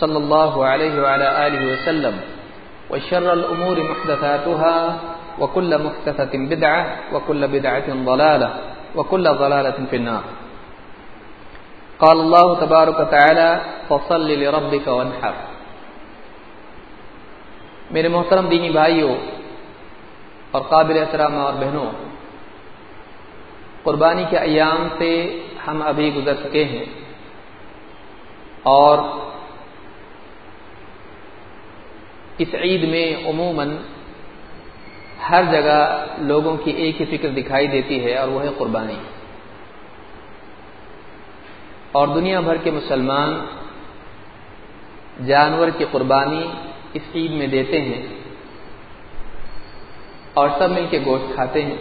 صلى الله عليه وعلى آله وسلم، وشر الأمور محدثاتها، وكل محدثة بدعة، وكل بدعة ضلالة، وكل ضلالة في النار. قال الله تبارك وتعالى، فصل لربك وانحر. میرے محترم دینی بھائیوں اور قابل احترام اور بہنوں، قربانی کے ایام سے ہم ابھی گزر چکے ہیں اور اس عید میں عموماً ہر جگہ لوگوں کی ایک ہی فکر دکھائی دیتی ہے اور وہ ہے قربانی۔ اور دنیا بھر کے مسلمان جانور کی قربانی اس عید میں دیتے ہیں اور سب مل کے گوشت کھاتے ہیں۔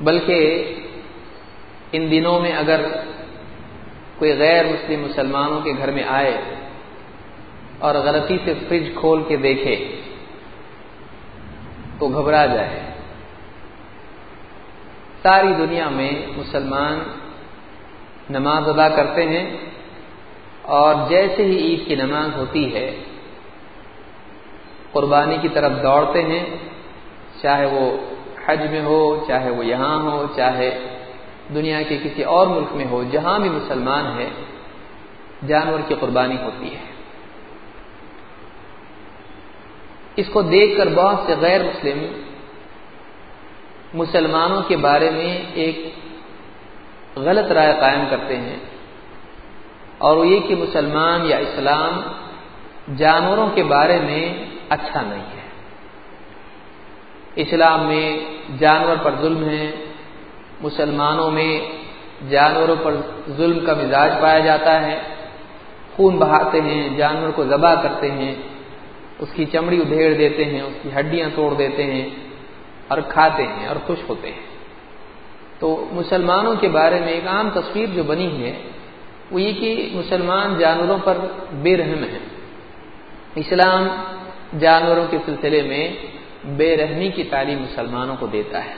بلکہ ان دنوں میں اگر کوئی غیر مسلم مسلمانوں کے گھر میں آئے اور غلطی سے فریج کھول کے دیکھے تو گھبرا جائے۔ ساری دنیا میں مسلمان نماز ادا کرتے ہیں اور جیسے ہی عید کی نماز ہوتی ہے، قربانی کی طرف دوڑتے ہیں، چاہے وہ حج میں ہو، چاہے وہ یہاں ہو، چاہے دنیا کے کسی اور ملک میں ہو، جہاں بھی مسلمان ہے جانور کی قربانی ہوتی ہے۔ اس کو دیکھ کر بہت سے غیر مسلم مسلمانوں کے بارے میں ایک غلط رائے قائم کرتے ہیں اور وہ یہ کہ مسلمان یا اسلام جانوروں کے بارے میں اچھا نہیں ہے۔ اسلام میں جانور پر ظلم ہے، مسلمانوں میں جانوروں پر ظلم کا مزاج پایا جاتا ہے۔ خون بہاتے ہیں، جانور کو ذبح کرتے ہیں۔ اس کی چمڑی ادھیڑ دیتے ہیں، اس کی ہڈیاں توڑ دیتے ہیں اور کھاتے ہیں اور خوش ہوتے ہیں۔ تو مسلمانوں کے بارے میں ایک عام تصویر جو بنی ہے، وہ یہ کہ مسلمان جانوروں پر بے رحم ہیں۔ اسلام جانوروں کے سلسلے میں بے رحمی کی تعلیم مسلمانوں کو دیتا ہے۔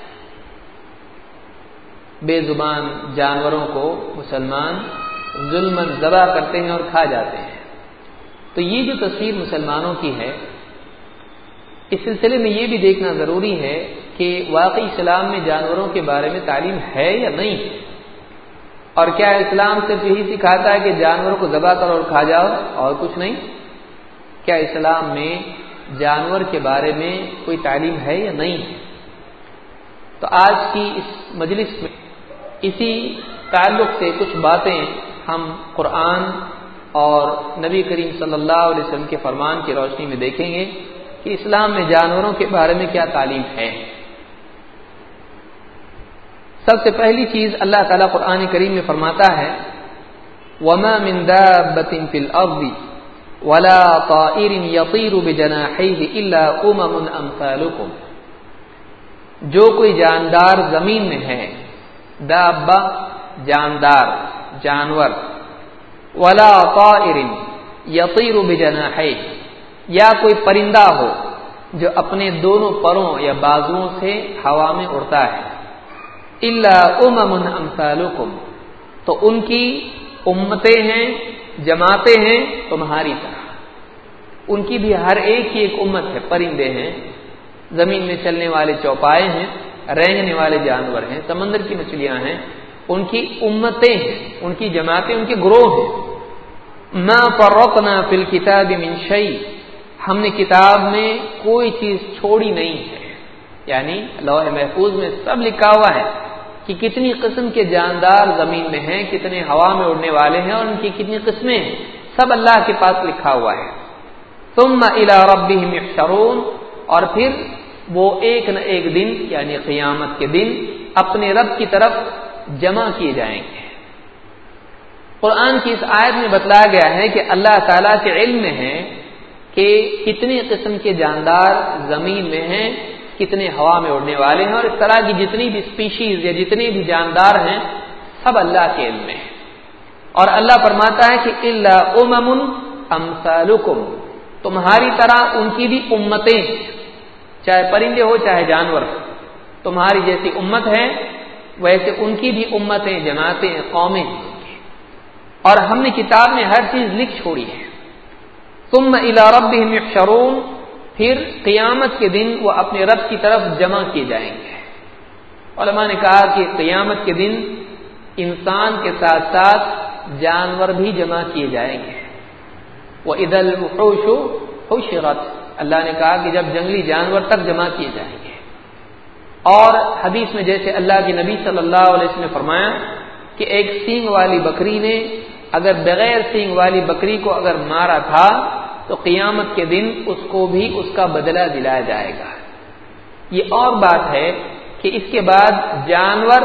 بے زبان جانوروں کو مسلمان ظلم ذبح کرتے ہیں اور کھا جاتے ہیں۔ تو یہ جو تصویر مسلمانوں کی ہے، اس سلسلے میں یہ بھی دیکھنا ضروری ہے کہ واقعی اسلام میں جانوروں کے بارے میں تعلیم ہے یا نہیں۔ اور کیا اسلام صرف یہی سکھاتا ہے کہ جانوروں کو ذبح کرو اور کھا جاؤ؟ اور کچھ نہیں۔ کیا اسلام میں جانور کے بارے میں کوئی تعلیم ہے یا نہیں؟ ہے تو آج کی اس مجلس میں اسی تعلق سے کچھ باتیں ہم قرآن اور نبی کریم صلی اللہ علیہ وسلم کے فرمان کی روشنی میں دیکھیں گے کہ اسلام میں جانوروں کے بارے میں کیا تعلیم ہے۔ سب سے پہلی چیز اللہ تعالیٰ قرآن کریم میں فرماتا ہے، وما من دابة في الأرض ولا طائر يطير بجناحيه إلا أمم أمثالكم۔ جو کوئی جاندار زمین میں ہے دابا جاندار، جانور ولا طائر يطير بجناحيه، یا کوئی پرندہ ہو جو اپنے دونوں پروں یا بازوؤں سے ہوا میں اڑتا ہے۔ اللہ امم امثالکم، تو ان کی امتیں ہیں، جماعتیں ہیں تمہاری طرح۔ ان کی بھی ہر ایک کی ایک امت ہے، پرندے ہیں، زمین میں چلنے والے چوپائے ہیں، رینگنے والے جانور ہیں، سمندر کی مچھلیاں ہیں ان کی امتیں ہیں، ان کی جماعتیں، ان کے گروہ ہیں۔ نہ فروقنا فل کتاب منشئی ہم نے کتاب میں کوئی چیز چھوڑی نہیں ہے۔ یعنی لوح محفوظ میں سب لکھا ہوا ہے کہ کتنی قسم کے جاندار زمین میں ہیں، کتنے ہوا میں اڑنے والے ہیں اور ان کی کتنی قسمیں ہیں۔ سب اللہ کے پاس لکھا ہوا ہے۔ تم الا ربی شرون اور پھر وہ ایک نہ ایک دن یعنی قیامت کے دن، اپنے رب کی طرف جمع کیے جائیں گے۔ قرآن کی اس آیت میں بتلایا گیا ہے کہ اللہ تعالیٰ کے علم میں ہے کہ کتنی قسم کے جاندار زمین میں ہیں، کتنے ہوا میں اڑنے والے ہیں اور اس طرح کی جتنی بھی اسپیشیز یا جتنے بھی جاندار ہیں، سب اللہ کے علم میں ہیں۔ اور اللہ فرماتا ہے کہ اللہ امم امسالکم تمہاری طرح ان کی بھی امتیں چاہے پرندے ہو، چاہے جانور تمہاری جیسی امت ہے ویسے ان کی بھی امتیں، جماعتیں، قومیں۔ اور ہم نے کتاب میں ہر چیز لکھ چھوڑی ہے۔ تم الا رب شرون پھر قیامت کے دن وہ اپنے رب کی طرف جمع کیے جائیں گے۔ علماء نے کہا کہ قیامت کے دن انسان کے ساتھ ساتھ جانور بھی جمع کیے جائیں گے۔ وہ عدل خوشرت اللہ نے کہا کہ جب جنگلی جانور تک جمع کیے جائیں گے۔ اور حدیث میں جیسے اللہ کے نبی صلی اللہ علیہ وسلم نے فرمایا کہ ایک سینگ والی بکری نے اگر بغیر سینگ والی بکری کو اگر مارا تھا تو قیامت کے دن اس کو بھی اس کا بدلہ دلایا جائے گا۔ یہ اور بات ہے کہ اس کے بعد جانور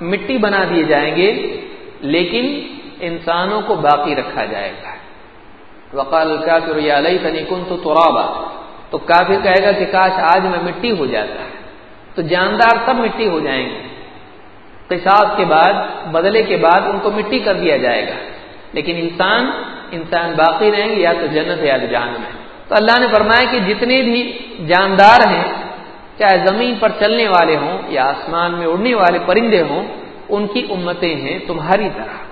مٹی بنا دیے جائیں گے، لیکن انسانوں کو باقی رکھا جائے گا۔ وقال الکافر یا لیتنی کنت ترابا۔ تو کافر کہے گا کہ کاش آج میں مٹی ہو جاتا۔ ہے تو جاندار سب مٹی ہو جائیں گے۔ قصاص کے بعد، بدلے کے بعد ان کو مٹی کر دیا جائے گا۔ لیکن انسان انسان باقی رہیں گے یا تو جنت ہے یا تو جہنم ہے۔ تو اللہ نے فرمایا کہ جتنے بھی جاندار ہیں، چاہے زمین پر چلنے والے ہوں یا آسمان میں اڑنے والے پرندے ہوں، ان کی امتیں ہیں تمہاری طرح۔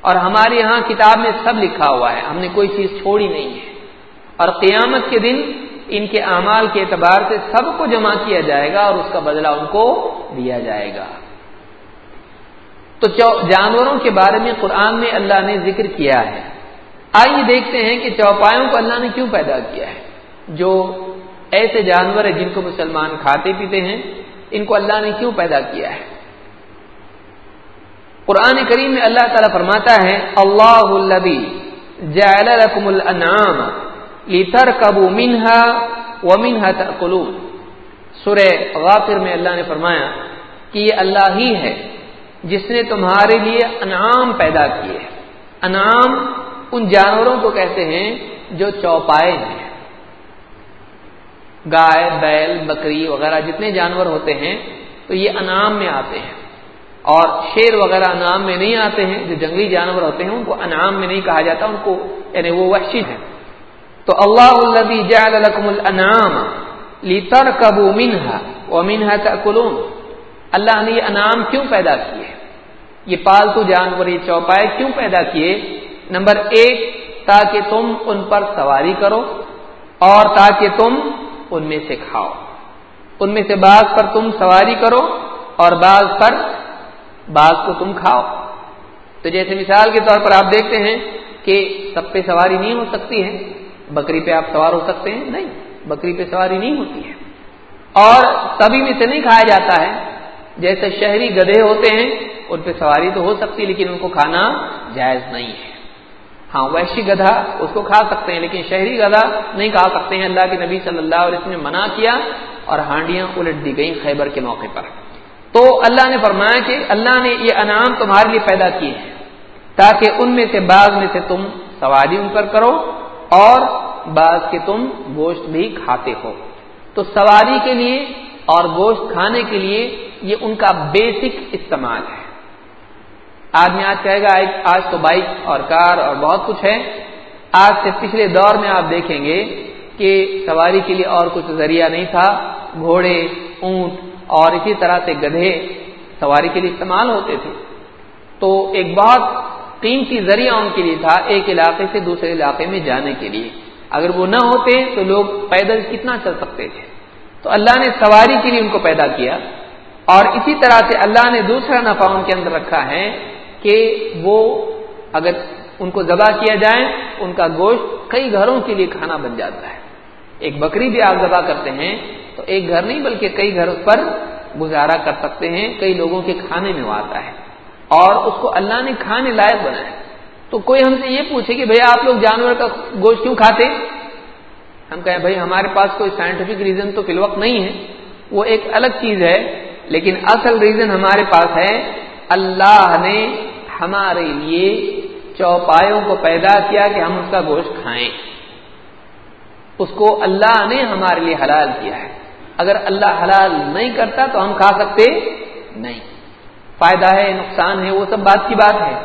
اور ہمارے یہاں کتاب میں سب لکھا ہوا ہے۔ ہم نے کوئی چیز چھوڑی نہیں ہے۔ اور قیامت کے دن ان کے اعمال کے اعتبار سے سب کو جمع کیا جائے گا اور اس کا بدلہ ان کو دیا جائے گا۔ تو جانوروں کے بارے میں قرآن میں اللہ نے ذکر کیا ہے۔ آئیے دیکھتے ہیں کہ چوپایوں کو اللہ نے کیوں پیدا کیا ہے۔ جو ایسے جانور ہیں جن کو مسلمان کھاتے پیتے ہیں، ان کو اللہ نے کیوں پیدا کیا ہے؟ قرآن کریم میں اللہ تعالیٰ فرماتا ہے، اللہ البی جعل لكم الانعام لتركبوا منها ومنها تاكلون سورہ غافر میں اللہ نے فرمایا کہ یہ اللہ ہی ہے جس نے تمہارے لیے انعام پیدا کیے انعام ان جانوروں کو کہتے ہیں جو چوپائے ہیں۔ گائے، بیل، بکری وغیرہ جتنے جانور ہوتے ہیں تو یہ انعام میں آتے ہیں۔ اور شیر وغیرہ انعام میں نہیں آتے ہیں، جو جنگلی جانور ہوتے ہیں، ان کو انعام میں نہیں کہا جاتا، ان کو یعنی وہ وحشی ہے تو اللہ الذي جعل لكم الانعام لتركبوا منها ومنها تاكلون اللہ نے یہ انعام کیوں پیدا کیے؟ یہ پالتو جانور، یہ چوپائے کیوں پیدا کیے؟ نمبر ایک، تاکہ تم ان پر سواری کرو اور تاکہ تم ان میں سے کھاؤ۔ ان میں سے بعض پر تم سواری کرو اور بعض پر بعض کو تم کھاؤ۔ تو جیسے مثال کے طور پر آپ دیکھتے ہیں کہ سب پہ سواری نہیں ہو سکتی ہے۔ بکری پہ آپ سوار ہو سکتے ہیں؟ نہیں، بکری پہ سواری نہیں ہوتی ہے۔ اور سبھی میں سے نہیں کھایا جاتا ہے۔ جیسے شہری گدھے ہوتے ہیں، ان پہ سواری تو ہو سکتی لیکن ان کو کھانا جائز نہیں ہے۔ ہاں ویشی گدھا اس کو کھا سکتے ہیں، لیکن شہری گدھا نہیں کھا سکتے ہیں۔ اللہ کے نبی صلی اللہ علیہ وسلم نے منع کیا اور ہانڈیاں الٹ دی گئیں خیبر کے موقع پر۔ تو اللہ نے فرمایا کہ اللہ نے یہ انعام تمہارے لیے پیدا کیے ہیں، تاکہ ان میں سے بعض میں سے تم سواری ان پر کرو۔ اور بعض کے تم گوشت بھی کھاتے ہو۔ تو سواری کے لیے اور گوشت کھانے کے لیے یہ ان کا بیسک استعمال ہے۔ آدمی آج کہے گا آج تو بائک اور کار اور بہت کچھ ہے۔ آج سے پچھلے دور میں آپ دیکھیں گے کہ سواری کے لیے اور کچھ ذریعہ نہیں تھا۔ گھوڑے، اونٹ اور اسی طرح سے گدھے سواری کے لیے استعمال ہوتے تھے۔ تو ایک بہت قیمتی ذریعہ ان کے لیے تھا، ایک علاقے سے دوسرے علاقے میں جانے کے لیے۔ اگر وہ نہ ہوتے تو لوگ پیدل کتنا چل سکتے تھے۔ تو اللہ نے سواری کے لیے ان کو پیدا کیا۔ اور اسی طرح سے اللہ نے دوسرا نفع ان کے اندر رکھا ہے کہ وہ اگر ان کو ذبح کیا جائے، ان کا گوشت کئی گھروں کے لیے کھانا بن جاتا ہے۔ ایک بکری بھی آپ ذبح کرتے ہیں تو ایک گھر نہیں، بلکہ کئی گھر اس پر گزارا کر سکتے ہیں، کئی لوگوں کے کھانے میں وہ آتا ہے۔ اور اس کو اللہ نے کھانے لائق بنایا۔ تو کوئی ہم سے یہ پوچھے کہ بھیا آپ لوگ جانور کا گوشت کیوں کھاتے؟ ہم کہیں بھائی ہمارے پاس کوئی سائنٹیفک ریزن تو فی الوقت نہیں ہے۔ وہ ایک الگ چیز ہے، لیکن اصل ریزن ہمارے پاس ہے۔ اللہ نے ہمارے لیے چوپایوں کو پیدا کیا کہ ہم اس کا گوشت کھائیں۔ اس کو اللہ نے ہمارے لیے حلال کیا ہے۔ اگر اللہ حلال نہیں کرتا تو ہم کھا سکتے نہیں۔ فائدہ ہے، نقصان ہے، وہ سب بات کی بات ہے۔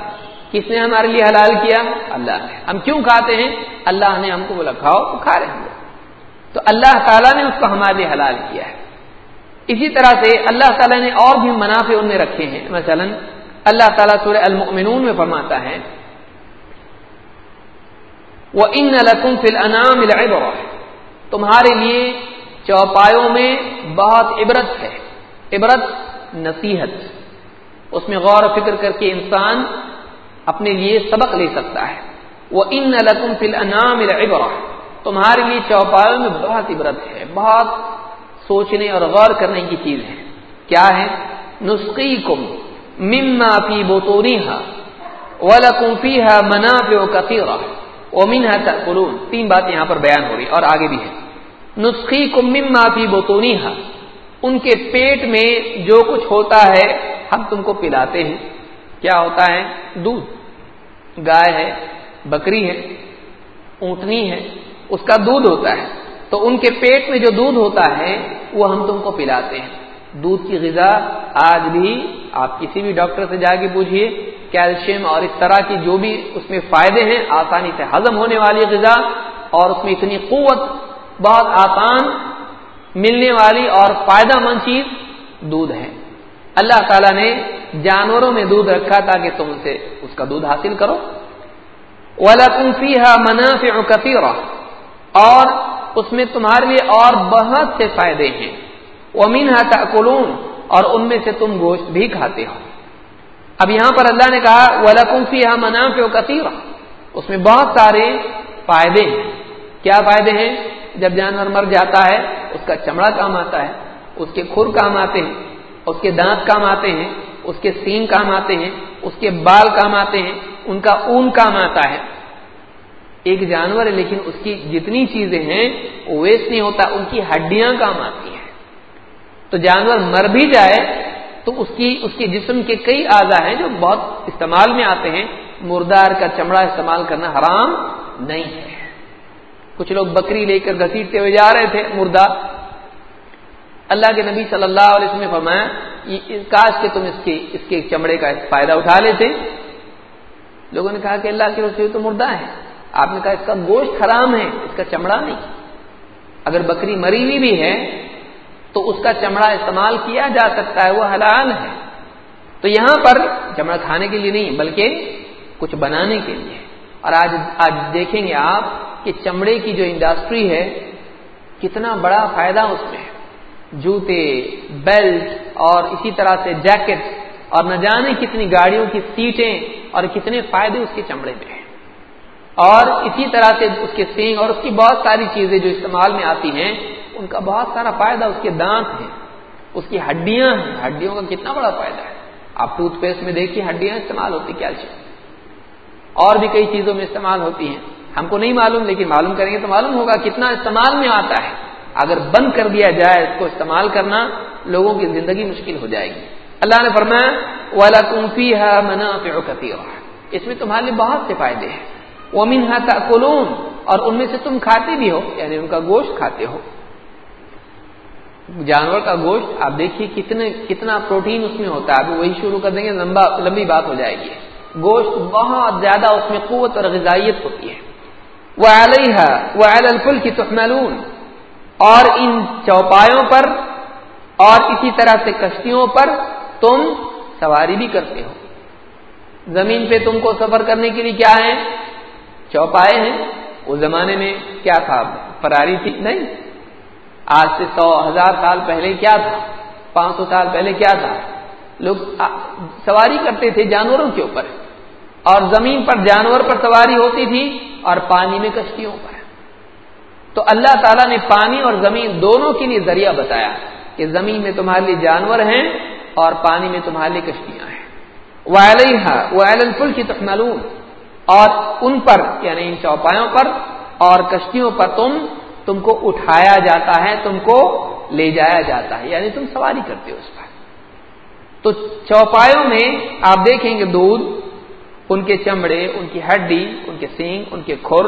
کس نے ہمارے لیے حلال کیا؟ اللہ نے۔ ہم کیوں کھاتے ہیں؟ اللہ نے ہم کو بولا، کھاؤ، تو کھا رہے ہیں۔ تو اللہ تعالیٰ نے اس کو ہمارے لیے حلال کیا ہے۔ اسی طرح سے اللہ تعالیٰ نے اور بھی منافع ان میں رکھے ہیں۔ مثلا، اللہ تعالیٰ سورہ المؤمنون میں فرماتا ہے وہ ان لکم فل انعام تمہارے لیے چوپایوں میں بہت عبرت ہے۔ عبرت، نصیحت۔ اس میں غور و فکر کر کے انسان اپنے لیے سبق لے سکتا ہے۔ وہ ان لکم فل انعام تمہارے لیے چوپایوں میں بہت عبرت ہے، بہت سوچنے اور غور کرنے کی چیز ہے۔ کیا ہے؟ نسخی کم مما فی بوتونی ہا ولکمفی ہے منافع کثیر اومن ہے تین بات یہاں پر بیان ہو رہی اور آگے بھی ہے نسخی کم مما فی بوتونی ان کے پیٹ میں جو کچھ ہوتا ہے، ہم تم کو پلاتے ہیں۔ کیا ہوتا ہے؟ دودھ۔ گائے ہے، بکری ہے، اونٹنی ہے، اس کا دودھ ہوتا ہے۔ تو ان کے پیٹ میں جو دودھ ہوتا ہے، وہ ہم تم کو پلاتے ہیں۔ دودھ کی غذا آج بھی آپ کسی بھی ڈاکٹر سے جا کے پوچھیے کیلشیم اور اس طرح کی جو بھی اس میں فائدے ہیں، آسانی سے ہضم ہونے والی غذا اور اس میں اتنی قوت، بہت آسان ملنے والی اور فائدہ مند چیز دودھ ہے۔ اللہ تعالیٰ نے جانوروں میں دودھ رکھا تاکہ تم سے اس کا دودھ حاصل کرو۔ منافع كثيرة۔ اور اس میں تمہارے لیے اور بہت سے فائدے ہیں۔ امین تاکلون اور ان میں سے تم گوشت بھی کھاتے ہو۔ اب یہاں پر اللہ نے کہا ولکم فیہا منافع کثیرہ اس میں بہت سارے فائدے ہیں۔ کیا فائدے ہیں؟ جب جانور مر جاتا ہے اس کا چمڑا کام آتا ہے، اس کے کھر کام آتے ہیں، اس کے دانت کام آتے ہیں، اس کے سینگ کام آتے ہیں، اس کے بال کام آتے ہیں، ان کا اون کام آتا ہے۔ ایک جانور ہے، لیکن اس کی جتنی چیزیں ہیں، وہ ویسٹ نہیں ہوتا، ان کی ہڈیاں کام آتی ہیں۔ تو جانور مر بھی جائے، تو اس کی، اس کے جسم کے کئی اعضا ہیں جو بہت استعمال میں آتے ہیں۔ مردار کا چمڑا استعمال کرنا حرام نہیں ہے۔ کچھ لوگ بکری لے کر گھسیٹتے ہوئے جا رہے تھے، مردہ۔ اللہ کے نبی صلی اللہ علیہ وسلم نے فرمایا کاش کہ تم اس کے اس کے چمڑے کا فائدہ اٹھا لیتے۔ لوگوں نے کہا کہ اللہ کے رسول تو مردہ ہے آپ نے کہا، اس کا گوشت حرام ہے، اس کا چمڑا نہیں۔ اگر بکری مری ہوئی بھی ہے، تو اس کا چمڑا استعمال کیا جا سکتا ہے، وہ حلال ہے۔ تو یہاں پر چمڑا کھانے کے لیے نہیں، بلکہ کچھ بنانے کے لیے۔ اور آج آج دیکھیں گے آپ کہ چمڑے کی جو انڈسٹری ہے، کتنا بڑا فائدہ اس میں ہے۔ جوتے بیلٹ اور اسی طرح سے جیکٹ اور نہ جانے کتنی گاڑیوں کی سیٹیں اور کتنے فائدے اس کے چمڑے میں ہیں۔ اور اسی طرح سے اس کے سینگ اور اس کی بہت ساری چیزیں جو استعمال میں آتی ہیں، ان کا بہت سارا فائدہ اس کے دانت ہیں۔ اس کی ہڈیاں ہیں۔ ہڈیوں کا کتنا بڑا فائدہ ہے۔ آپ ٹوتھ پیسٹ میں دیکھیے ہڈیاں استعمال ہوتی کیلشیم اور بھی کئی چیزوں میں استعمال ہوتی ہیں۔ ہم کو نہیں معلوم، لیکن معلوم کریں گے تو معلوم ہوگا کتنا استعمال میں آتا ہے۔ اگر بند کر دیا جائے اس کو استعمال کرنا، لوگوں کی زندگی مشکل ہو جائے گی۔ اللہ نے فرمایا والا کنفی ہے منا اس میں تمہارے لیے بہت سے فائدے ہیں۔ وہ منہا تاکلون اور ان میں سے تم کھاتے بھی ہو یعنی ان کا گوشت کھاتے ہو۔ جانور کا گوشت، آپ دیکھیے کتنے، کتنا پروٹین اس میں ہوتا ہے۔ ابھی وہی شروع کر دیں گے، لمبا، لمبی بات ہو جائے گی۔ گوشت بہت زیادہ اس میں قوت اور غذائیت ہوتی ہے۔ وہ علیہ وہ الفل کی اور ان چوپایوں پر اور اسی طرح سے کشتیوں پر تم سواری بھی کرتے ہو۔ زمین پہ تم کو سفر کرنے کے لیے کیا ہے چوپائے ہیں۔ اس زمانے میں کیا تھا؟ فراری تھی؟ نہیں۔ آج سے سو ہزار سال پہلے کیا تھا؟ پانچ سو سال پہلے کیا تھا؟ لوگ سواری کرتے تھے جانوروں کے اوپر۔ اور زمین پر جانور پر سواری ہوتی تھی اور پانی میں کشتیوں پر۔ تو اللہ تعالیٰ نے پانی اور زمین دونوں کے لیے ذریعہ بتایا کہ زمین میں تمہارے لیے جانور ہیں اور پانی میں تمہارے لیے کشتیاں ہیں۔ کی تخملون اور ان پر یعنی ان چوپایوں پر اور کشتیوں پر تم تم کو اٹھایا جاتا ہے، تم کو لے جایا جاتا ہے۔ یعنی تم سواری کرتے ہو اس پر۔ تو چوپایوں میں آپ دیکھیں گے دودھ ان کے چمڑے، ان کی ہڈی، ان کے سینگ، ان کے کھر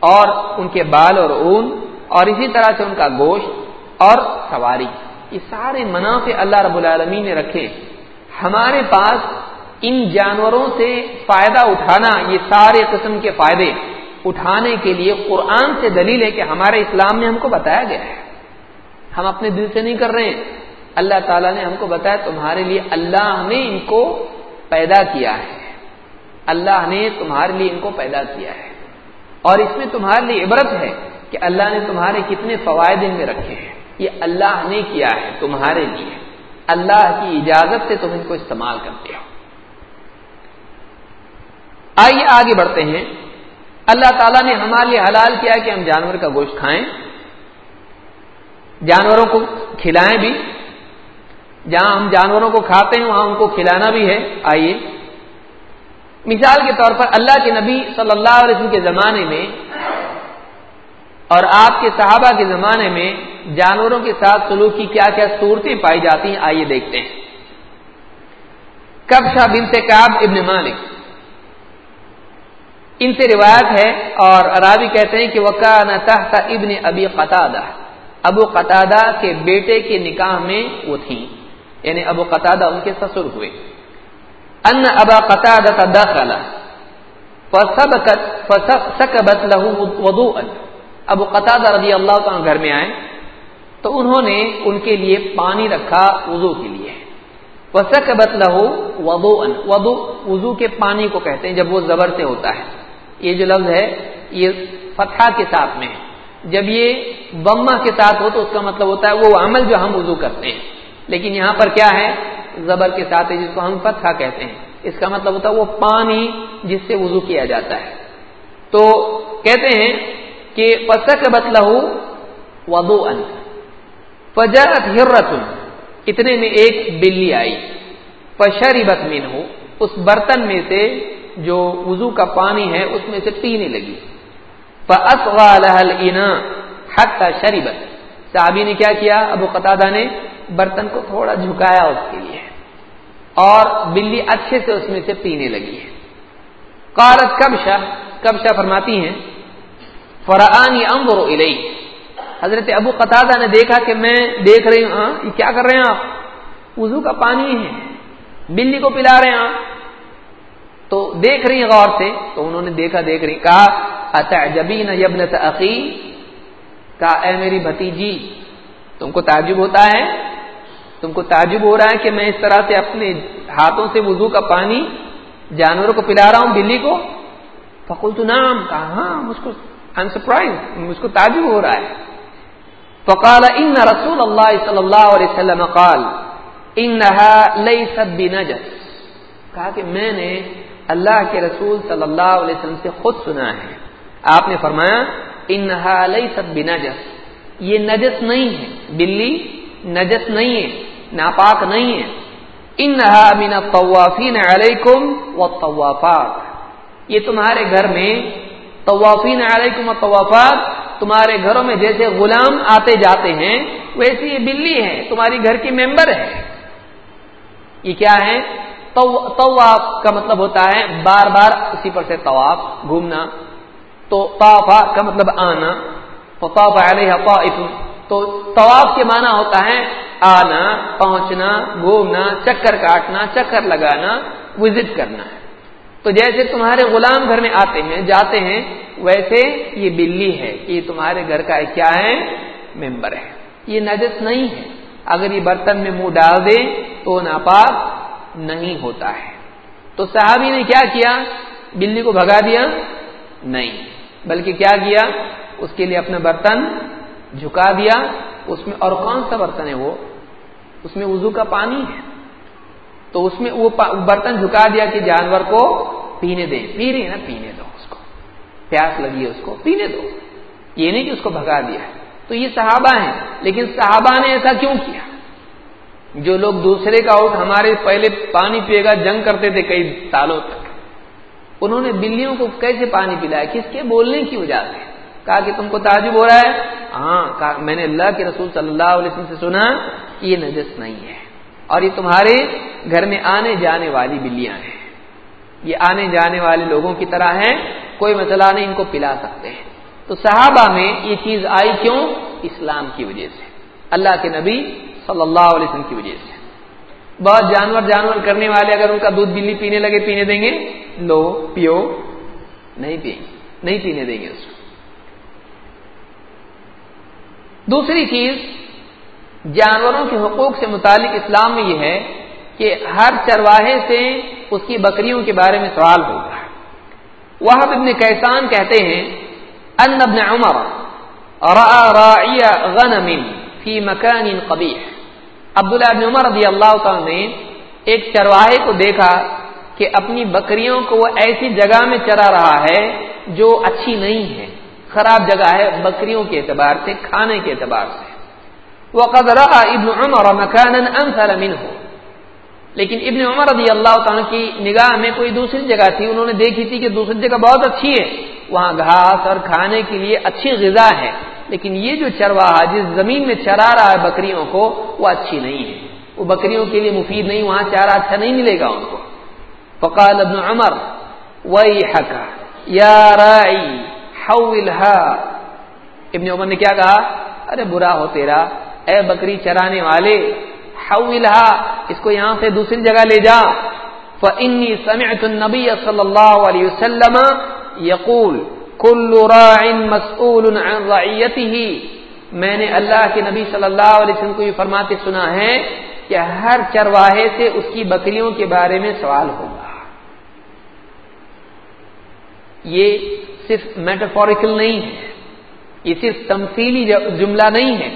اور ان کے بال اور اون اور اسی طرح سے ان کا گوشت اور سواری۔ یہ سارے منافع اللہ رب العالمین نے رکھے۔ ہمارے پاس ان جانوروں سے فائدہ اٹھانا یہ سارے قسم کے فائدے۔ اٹھانے کے لیے قرآن سے دلیل ہے کہ ہمارے اسلام میں ہم کو بتایا گیا ہے۔ ہم اپنے دل سے نہیں کر رہے ہیں۔ اللہ تعالیٰ نے ہم کو بتایا، تمہارے لیے اللہ نے ان کو پیدا کیا ہے۔ اللہ نے تمہارے لیے ان کو پیدا کیا ہے۔ اور اس میں تمہارے لیے عبرت ہے کہ اللہ نے تمہارے کتنے فوائد ان میں رکھے ہیں۔ یہ اللہ نے کیا ہے تمہارے لیے۔ اللہ کی اجازت سے تم ان کو استعمال کرتے ہو۔ آئیے آگے بڑھتے ہیں۔ اللہ تعالیٰ نے ہمارے لیے حلال کیا کہ ہم جانور کا گوشت کھائیں۔ جانوروں کو کھلائیں بھی۔ جہاں ہم جانوروں کو کھاتے ہیں، وہاں ان کو کھلانا بھی ہے۔ آئیے۔ مثال کے طور پر اللہ کے نبی صلی اللہ علیہ وسلم کے زمانے میں اور آپ کے صحابہ کے زمانے میں جانوروں کے ساتھ سلوک کی کیا کیا صورتیں پائی جاتی ہیں، آئیے دیکھتے ہیں۔ کب شاہ بن سے کاب ابن مالک۔ ان سے روایت ہے اور راوی کہتے ہیں کہ وہ تحت ابن ابی قطع ابو قطع کے بیٹے کے نکاح میں وہ تھیں۔ یعنی ابو قطع ان کے سسر ہوئے۔ ان ابا قطع دخل فسكبت له وضوءا. ابو قطع رضی اللہ تعالیٰ گھر میں آئے تو انہوں نے ان کے لیے پانی رکھا وضو کے لیے۔ وسکبت لہو وضو وضو وضو کے پانی کو کہتے ہیں جب وہ زبر سے ہوتا ہے۔ یہ جو لفظ ہے، یہ فتح کے ساتھ میں ہے۔ جب یہ بما کے ساتھ ہو تو اس کا مطلب ہوتا ہے وہ عمل جو ہم وضو کرتے ہیں۔ لیکن یہاں پر کیا ہے؟ زبر کے ساتھ ہے، جس کو ہم فتح کہتے ہیں۔ اس کا مطلب ہوتا ہے وہ پانی جس سے وضو کیا جاتا ہے۔ تو کہتے ہیں کہ پسک بتلہ ودو ان فجرت ہرت اتنے میں ایک بلی آئی۔ پشری بتمین ہو اس برتن میں سے جو وضو کا پانی ہے، اس میں سے پینے لگی۔ شریبت صحابی نے کیا کیا؟ ابو قطع نے برتن کو تھوڑا جھکایا اس کے لیے اور بلی اچھے سے اس میں سے پینے لگی ہے۔ قالت کبشا کبشا فرماتی ہیں فرانی امبر الئی حضرت ابو قطع نے دیکھا کہ میں دیکھ رہی ہوں ہاں یہ کیا کر رہے ہیں آپ؟ وضو کا پانی ہے۔ بلی کو پلا رہے ہیں۔ آپ تو دیکھ رہی ہیں غور سے، تو انہوں نے دیکھا، دیکھ رہی کہا، اتعجبین یبنت اخی؟ کہا، اے میری بھتیجی، تم کو تعجب ہوتا ہے؟ تم کو تعجب ہو رہا ہے کہ میں اس طرح سے اپنے ہاتھوں سے وضو کا پانی جانوروں کو پلا رہا ہوں بلی کو؟ فکل تو نام کہا ہاں مجھ کو سرپرائز مجھ کو تعجب ہو رہا ہے. فقال، ان رسول اللہ صلی اللہ علیہ وسلم قال انها ليست بنجس. کہا کہ میں نے اللہ کے رسول صلی اللہ علیہ وسلم سے خود سنا ہے۔ آپ نے فرمایا انہا لیست بنجس۔ یہ نجس نہیں ہے، بلی نجس نہیں ہے، ناپاک نہیں ہے۔ انہا من الطوافین علیکم والطوافات۔ یہ تمہارے گھر میں، طوافین علیکم والطوافات تمہارے گھروں میں جیسے غلام آتے جاتے ہیں ویسے یہ بلی ہے، تمہاری گھر کی ممبر ہے۔ یہ کیا ہے؟ طواف کا مطلب ہوتا ہے بار بار اسی پر سے طواف، گھومنا۔ تو طافا کا مطلب آنا، تو طواف علیہ طائف، تو طواف کے معنی ہوتا ہے آنا، پہنچنا، گھومنا، چکر کاٹنا، چکر لگانا، وزٹ کرنا تو جیسے تمہارے غلام گھر میں آتے ہیں، جاتے ہیں، ویسے یہ بلی ہے یہ تمہارے گھر کا کیا ہے؟ ممبر ہے۔ یہ نجس نہیں ہے۔ اگر یہ برتن میں منہ ڈال دے تو ناپاک نہیں ہوتا ہے۔ تو صحابی نے کیا کیا؟ بلی کو بھگا دیا؟ نہیں۔ بلکہ کیا کیا؟ اس کے لیے اپنا برتن جھکا دیا۔ اس میں، اور کون سا برتن ہے وہ؟ اس میں وضو کا پانی ہے۔ تو اس میں وہ برتن جھکا دیا کہ جانور کو پینے دیں۔ پی رہی ہے نا، پینے دو اس کو۔ پیاس لگی ہے اس کو، پینے دو۔ یہ نہیں کہ اس کو بھگا دیا ہے۔ تو یہ صحابہ ہیں۔ لیکن صحابہ نے ایسا کیوں کیا؟ جو لوگ دوسرے کا آؤٹ ہمارے پہلے پانی پیے گا، جنگ کرتے تھے کئی سالوں تک۔ انہوں نے بلیوں کو کیسے پانی پلایا؟ کس کے؟ بولنے کی وجہ سے۔ کہا کہ تم کو تعجب ہو رہا ہے؟ ہاں میں نے اللہ کے رسول صلی اللہ علیہ وسلم سے سنا کہ یہ نجس نہیں ہے۔ اور یہ تمہارے گھر میں آنے جانے والی بلیاں ہیں۔ یہ آنے جانے والے لوگوں کی طرح ہیں، کوئی مسئلہ نہیں، ان کو پلا سکتے ہیں۔ تو صحابہ میں یہ چیز آئی کیوں؟ اسلام کی وجہ سے۔ اللہ کے نبی صلی اللہ علیہ وسلم کی وجہ سے۔ بہت جانور جانور کرنے والے اگر ان کا دودھ بلی پینے لگے پینے دیں گے، لو، پیو، نہیں پئیں نہیں پینے دیں گے اس کو۔ دوسری چیز جانوروں کے حقوق سے متعلق اسلام میں یہ ہے کہ ہر چرواہے سے اس کی بکریوں کے بارے میں سوال ہوگا وہ ابن کیسان کہتے ہیں، ان ابن عمر راعی غنم فی مکان قبیح۔ عبداللہ ابن عمر رضی اللہ تعالی نے ایک چرواہے کو دیکھا کہ اپنی بکریوں کو وہ ایسی جگہ میں چرا رہا ہے جو اچھی نہیں ہے۔ خراب جگہ ہے بکریوں کے اعتبار سے، کھانے کے اعتبار سے۔ وہ قدر ابن عمر مکان منه۔ لیکن ابن عمر رضی اللہ تعالیٰ کی نگاہ میں کوئی دوسری جگہ تھی، انہوں نے دیکھی تھی کہ دوسری جگہ بہت اچھی ہے۔ وہاں گھاس اور کھانے کے لیے اچھی غذا ہے۔ لیکن یہ جو چرواہا جس زمین میں چرا رہا ہے بکریوں کو، وہ اچھی نہیں ہے۔ وہ بکریوں کے لیے مفید نہیں، وہاں چارہ اچھا نہیں ملے گا ان کو۔ فقال ابن عمر وہی حقا یا رائی ابن عمر نے کیا کہا؟ ارے برا ہو تیرا، اے بکری چرانے والے اس کو یہاں سے دوسری جگہ لے جا۔ فنی سمعت النبی صلی اللہ علیہ وسلم یقول کل راع مسئول عن رعیته میں نے اللہ کے نبی صلی اللہ علیہ وسلم کو یہ فرماتے سنا ہے کہ ہر چرواہے سے اس کی بکریوں کے بارے میں سوال ہوگا۔ یہ صرف میٹافوریکل نہیں ہے، یہ صرف تمثیلی جملہ نہیں ہے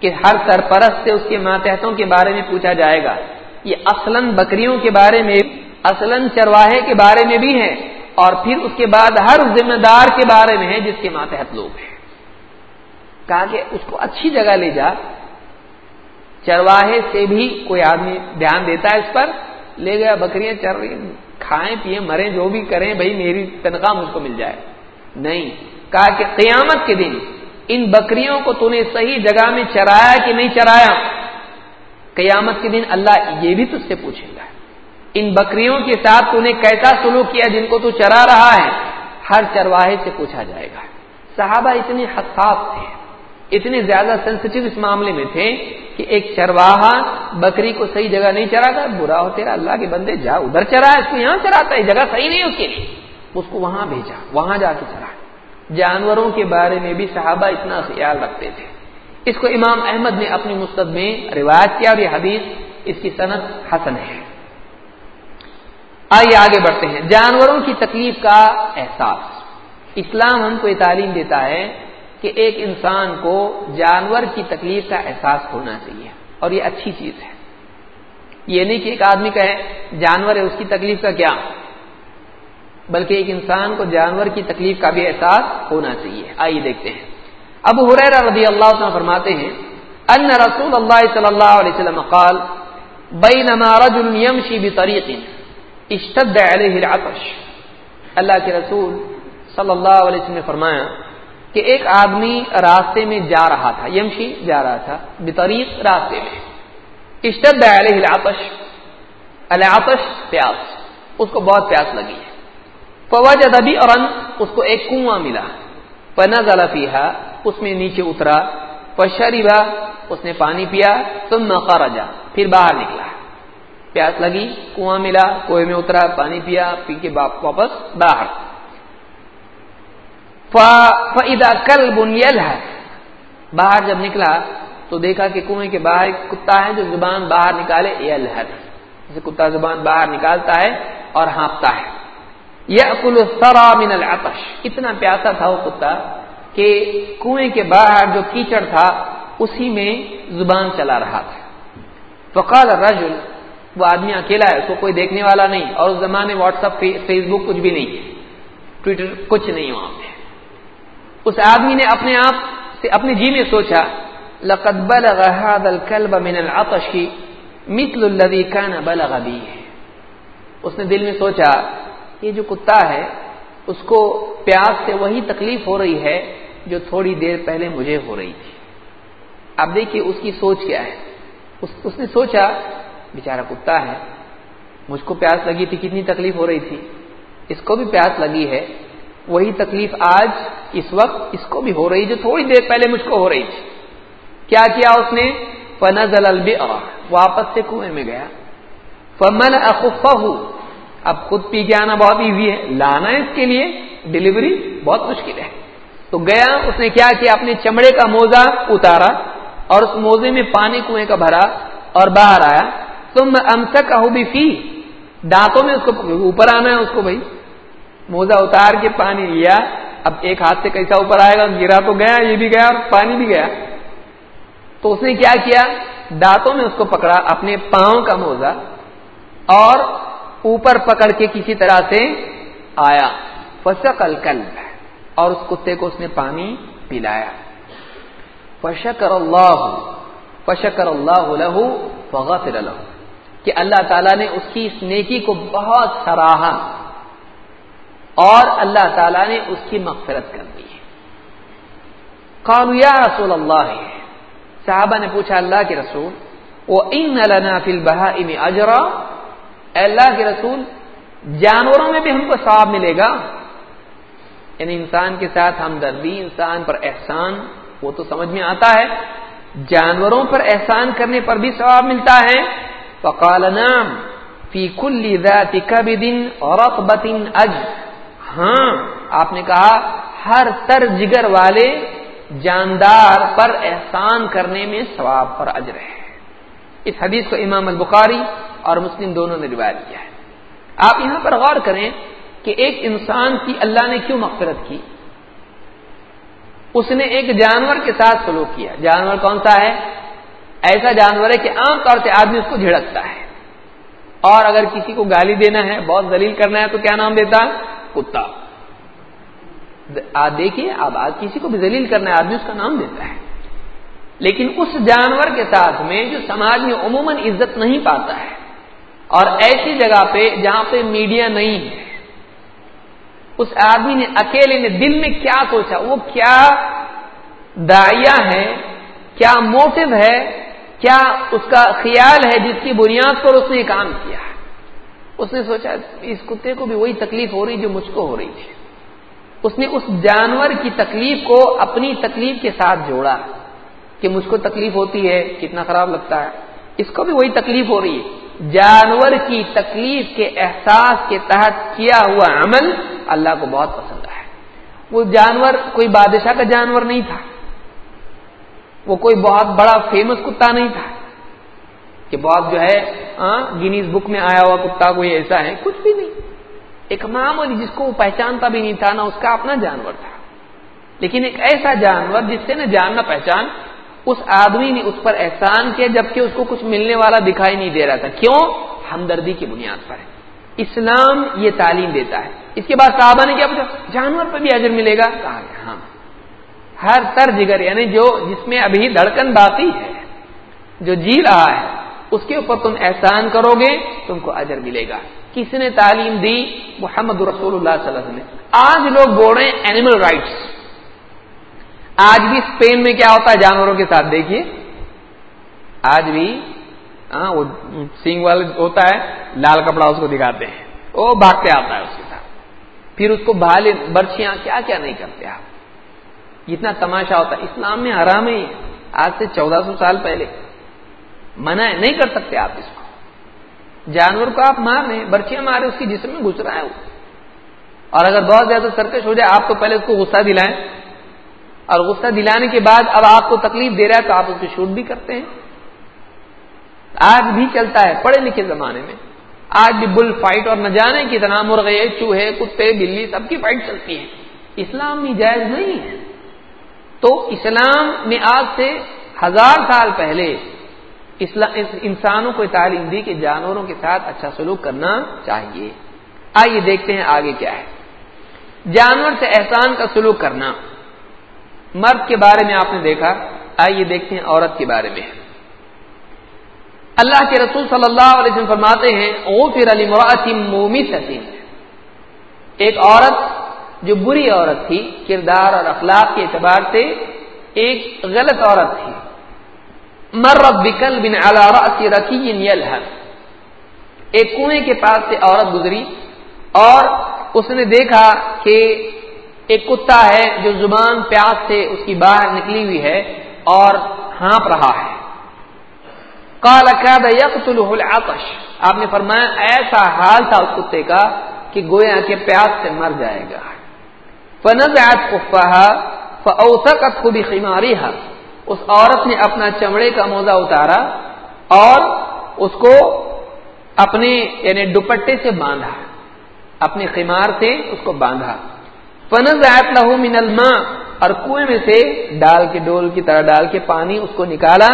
کہ ہر سرپرست سے اس کے ماتحتوں کے بارے میں پوچھا جائے گا۔ یہ اصلاً بکریوں کے بارے میں، اصلاً چرواہے کے بارے میں بھی ہے۔ اور پھر اس کے بعد ہر ذمہ دار کے بارے میں ہے جس کے ماتحت لوگ ہیں۔ کہا کہ اس کو اچھی جگہ لے جا۔ چرواہے سے بھی کوئی آدمی دھیان دیتا ہے اس پر، لے گیا، بکریاں چر رہی کھائیں، پیئیں، مریں، جو بھی کریں، بھائی میری تنخواہ مجھ کو مل جائے۔ نہیں۔ کہا کہ قیامت کے دن ان بکریوں کو تو نے صحیح جگہ میں چرایا کہ نہیں چرایا؟ قیامت کے دن اللہ یہ بھی تجھ سے پوچھے گا۔ ان بکریوں کے ساتھ تو نے کیسا سلوک کیا جن کو تو چرا رہا ہے؟ ہر چرواہے سے پوچھا جائے گا۔ صحابہ اتنے حساس تھے، اتنے زیادہ سینسٹو اس معاملے میں تھے کہ ایک چرواہا بکری کو صحیح جگہ نہیں چرا برا ہو تیرا اللہ کے بندے، جا ادھر چرا، اس کو یہاں چراتا ہے، جگہ صحیح نہیں اس کے لیے۔ اس کو وہاں بھیجا، وہاں جا کے چرا۔ جانوروں کے بارے میں بھی صحابہ اتنا خیال رکھتے تھے۔ اس کو امام احمد نے اپنی مستد میں روایت کیا اور یہ حدیث اس کی صنعت حسن ہے۔ آئیے آگے بڑھتے ہیں۔ جانوروں کی تکلیف کا احساس۔ اسلام ہم کو یہ تعلیم دیتا ہے کہ ایک انسان کو جانور کی تکلیف کا احساس ہونا چاہیے، اور یہ اچھی چیز ہے۔ یہ نہیں کہ ایک آدمی کا ہے جانور ہے، اس کی تکلیف کا کیا؟ بلکہ ایک انسان کو جانور کی تکلیف کا بھی احساس ہونا چاہیے۔ آئیے دیکھتے ہیں۔ ابو حریر رضی اللہ عنہ فرماتے ہیں، ان رسول اللہ صلی اللہ علیہ وسلم قال، بینما رجل یمشی بطریق۔ اشتد علیہ العطش. اللہ کے رسول صلی اللہ علیہ وسلم نے فرمایا کہ ایک آدمی راستے میں جا رہا تھا، یمشی جا رہا تھا، بطریق راستے میں. اشتد علیہ العطش العطش پیاس، اس کو بہت پیاس لگی. ہے فوجد ابھی اور اس کو ایک کنواں ملا. فنزل فیہا، اس میں نیچے اترا. فشربا، اس نے پانی پیا، ثم خرجا، پھر باہر نکلا. پیاس لگی، کنواں ملا کوئے میں اترا، پانی پیا، پی کے واپس باہر۔ فَإِذَا كَلْبٌ يَلْهَث باہر جب نکلا تو دیکھا کہ کنویں کے باہر ایک کتا ہے جو زبان باہر نکالے یلحد جیسے کتا زبان باہر نکالتا ہے اور ہانپتا ہے۔ یأکل الثرى من العطش۔ اتنا پیاسا تھا وہ کتا کہ کنویں کے باہر جو کیچڑ تھا، اسی میں زبان چلا رہا تھا۔ فقال الرجل وہ آدمی اکیلا ہے اس کو کوئی دیکھنے والا نہیں۔ اور اس زمانے واٹس ایپ فیس بک کچھ بھی نہیں۔ ٹویٹر کچھ نہیں وہاں پہ۔ اس آدمی نے اپنے آپ سے اپنے جی میں سوچا لقد بلغ هذا الكلب من العطش مثل الذي كان بلغ بي اس نے دل میں سوچا یہ جو کتا ہے اس کو پیاس سے وہی تکلیف ہو رہی ہے جو تھوڑی دیر پہلے مجھے ہو رہی تھی۔ اب دیکھیے اس کی سوچ کیا ہے۔ اس, اس نے سوچا بیچارہ کتا ہے، مجھ کو پیاس لگی تھی، کتنی تکلیف ہو رہی تھی۔ اس کو بھی پیاس لگی ہے۔ وہی تکلیف آج، اس وقت اس کو بھی ہو رہی جو تھوڑی دیر پہلے مجھ کو ہو رہی تھی۔ کیا کیا اس نے؟ فنزل واپس سے کنویں میں گیا۔ فمن اخفہ اب خود پی کے آنا بہت ایزی ہے۔ لانا اس کے لیے ڈلیوری بہت مشکل ہے۔ تو گیا، اس نے کیا کیا؟ اپنے چمڑے کا موزہ اتارا اور اس موزے میں پانی کنویں کا بھرا اور باہر آیا۔ تم امسک بھی فی، دانتوں میں اس کو اوپر آنا ہے اس کو بھائی۔ موزہ اتار کے پانی لیا، اب ایک ہاتھ سے کیسا اوپر آئے گا؟ گرا تو گیا، یہ بھی گیا اور پانی بھی گیا۔ تو اس نے کیا کیا؟ دانتوں میں اس کو پکڑا، اپنے پاؤں کا موزہ، اور اوپر پکڑ کے کسی طرح سے آیا۔ فسکل کل اور اس کتے کو اس نے پانی پلایا۔ فشکر اللہ فشکر اللہ لہو فغفر لہو کہ اللہ تعالیٰ نے اس کی اس نیکی کو بہت سراہا اور اللہ تعالیٰ نے اس کی مغفرت کر دی قالوا یا رسول اللہ، صحابہ نے پوچھا اللہ کے رسول وہ ان لنا فی البہائم اجرا؟ اللہ کے رسول، جانوروں میں بھی ہم کو ثواب ملے گا۔ یعنی انسان کے ساتھ ہمدردی، انسان پر احسان، وہ تو سمجھ میں آتا ہے، جانوروں پر احسان کرنے پر بھی ثواب ملتا ہے۔ فقال نام فی کل ذات کبد رطبت اجر ہاں آپ نے کہا، ہر تر جگر والے جاندار پر احسان کرنے میں ثواب اور اجر ہے۔ اس حدیث کو امام البخاری اور مسلم دونوں نے روایت کیا ہے۔ آپ یہاں پر غور کریں کہ ایک انسان کی اللہ نے کیوں مغفرت کی؟ اس نے ایک جانور کے ساتھ سلوک کیا۔ جانور کون سا ہے؟ ایسا جانور ہے کہ عام طور سے آدمی اس کو جھڑکتا ہے۔ اور اگر کسی کو گالی دینا ہے، بہت دلیل کرنا ہے، تو کیا نام دیتا؟ کتا۔ دیکھیے، اب کسی کو بھی دلیل کرنا ہے، آدمی اس کا نام دیتا ہے۔ لیکن اس جانور کے ساتھ میں جو سماج میں عموماً عزت نہیں پاتا ہے، اور ایسی جگہ پہ جہاں پہ میڈیا نہیں ہے، اس آدمی نے اکیلے نے دل میں کیا سوچا؟ وہ کیا دائیا ہے؟ کیا موٹو ہے؟ کیا اس کا خیال ہے جس کی بنیاد پر اس نے کام کیا اس نے سوچا اس کتے کو بھی وہی تکلیف ہو رہی جو مجھ کو ہو رہی تھی۔ اس نے اس جانور کی تکلیف کو اپنی تکلیف کے ساتھ جوڑا کہ مجھ کو تکلیف ہوتی ہے، کتنا خراب لگتا ہے۔ اس کو بھی وہی تکلیف ہو رہی ہے۔ جانور کی تکلیف کے احساس کے تحت کیا ہوا عمل اللہ کو بہت پسند ہے وہ جانور، کوئی بادشاہ کا جانور نہیں تھا۔ وہ کوئی بہت بڑا فیمس کتا نہیں تھا۔ کہ بہت جو ہے گینیز بک میں آیا ہوا کتا کوئی ایسا ہے، کچھ بھی نہیں۔ ایک معمولی جس کو وہ پہچانتا بھی نہیں تھا، نہ اس کا اپنا جانور تھا۔ لیکن ایک ایسا جانور جس سے نہ جاننا پہچان، اس آدمی نے اس پر احسان کیا، جبکہ اس کو کچھ ملنے والا دکھائی نہیں دے رہا تھا۔ کیوں؟ ہمدردی کی بنیاد پر ہے۔ اسلام یہ تعلیم دیتا ہے۔ اس کے بعد صحابہ نے کیا پوچھا؟ جانور پہ بھی اجر ملے گا؟ کہا ہاں۔ ہر تر جگر یعنی جو جس میں ابھی دھڑکن باقی ہے، جو جی رہا ہے، اس کے اوپر تم احسان کرو گے، تم کو اجر ملے گا۔ کس نے تعلیم دی؟ محمد رسول اللہ صلی اللہ علیہ وسلم۔ آج لوگ بول رہے ہیں اینیمل رائٹس آج بھی اسپین میں کیا ہوتا ہے جانوروں کے ساتھ؟ دیکھیے۔ آج بھی ہاں وہ سنگ والا ہوتا ہے، لال کپڑا اس کو دکھاتے ہیں۔ وہ بھاگتے آتا ہے اس کے ساتھ۔ پھر اس کو بھالے، برچیاں کیا کیا نہیں کرتے آپ۔ جتنا تماشا ہوتا ہے۔ اسلام میں حرام ہی آج سے چودہ سو سال پہلے۔ منع ہے نہیں کر سکتے آپ اس کو۔ جانور کو آپ مار رہے برچیاں مار رہے اس کی جسم میں گھس رہا ہے وہ۔ اور اگر بہت زیادہ سرکش ہو جائے، آپ تو پہلے اس کو غصہ دلائیں۔ اور غصہ دلانے کے بعد اب آپ کو تکلیف دے رہا ہے تو آپ اس کو شوٹ بھی کرتے ہیں۔ آج بھی چلتا ہے پڑھے لکھے زمانے میں۔ آج بھی بل فائٹ اور نہ جانے کتنا مرغے، چوہے، کتے، بلی، سب کی فائٹ چلتی ہے۔ اسلام میں جائز نہیں ہے۔ تو اسلام میں آج سے ہزار سال پہلے انسانوں کو تعلیم دی کہ جانوروں کے ساتھ اچھا سلوک کرنا چاہیے۔ آئیے دیکھتے ہیں آگے کیا ہے۔ جانور سے احسان کا سلوک کرنا۔ مرد کے بارے میں آپ نے دیکھا۔ آئیے دیکھتے ہیں عورت کے بارے میں۔ اللہ کے رسول صلی اللہ علیہ وسلم فرماتے ہیں او پھر علی مومی ایک عورت جو بری عورت تھی، کردار اور اخلاق کے اعتبار سے ایک غلط عورت تھی۔ مرب بکل بن رکی ایک کنویں کے پاس سے عورت گزری اور اس نے دیکھا کہ ایک کتا ہے جو زبان پیاس سے اس کی باہر نکلی ہوئی ہے اور ہانپ رہا ہے۔ کالا العطش۔ آپ نے فرمایا، ایسا حال تھا اس کتے کا کہ گویا کے پیاس سے مر جائے گا۔ فوسک خودی خیماری اس عورت نے اپنا چمڑے کا موزہ اتارا اور اس کو اپنے یعنی دوپٹے سے باندھا، اپنے خیمار سے اس کو باندھا۔ فنز لہو من الماء، اور کنویں میں سے ڈال کے ڈول کی طرح ڈال کے پانی اس کو نکالا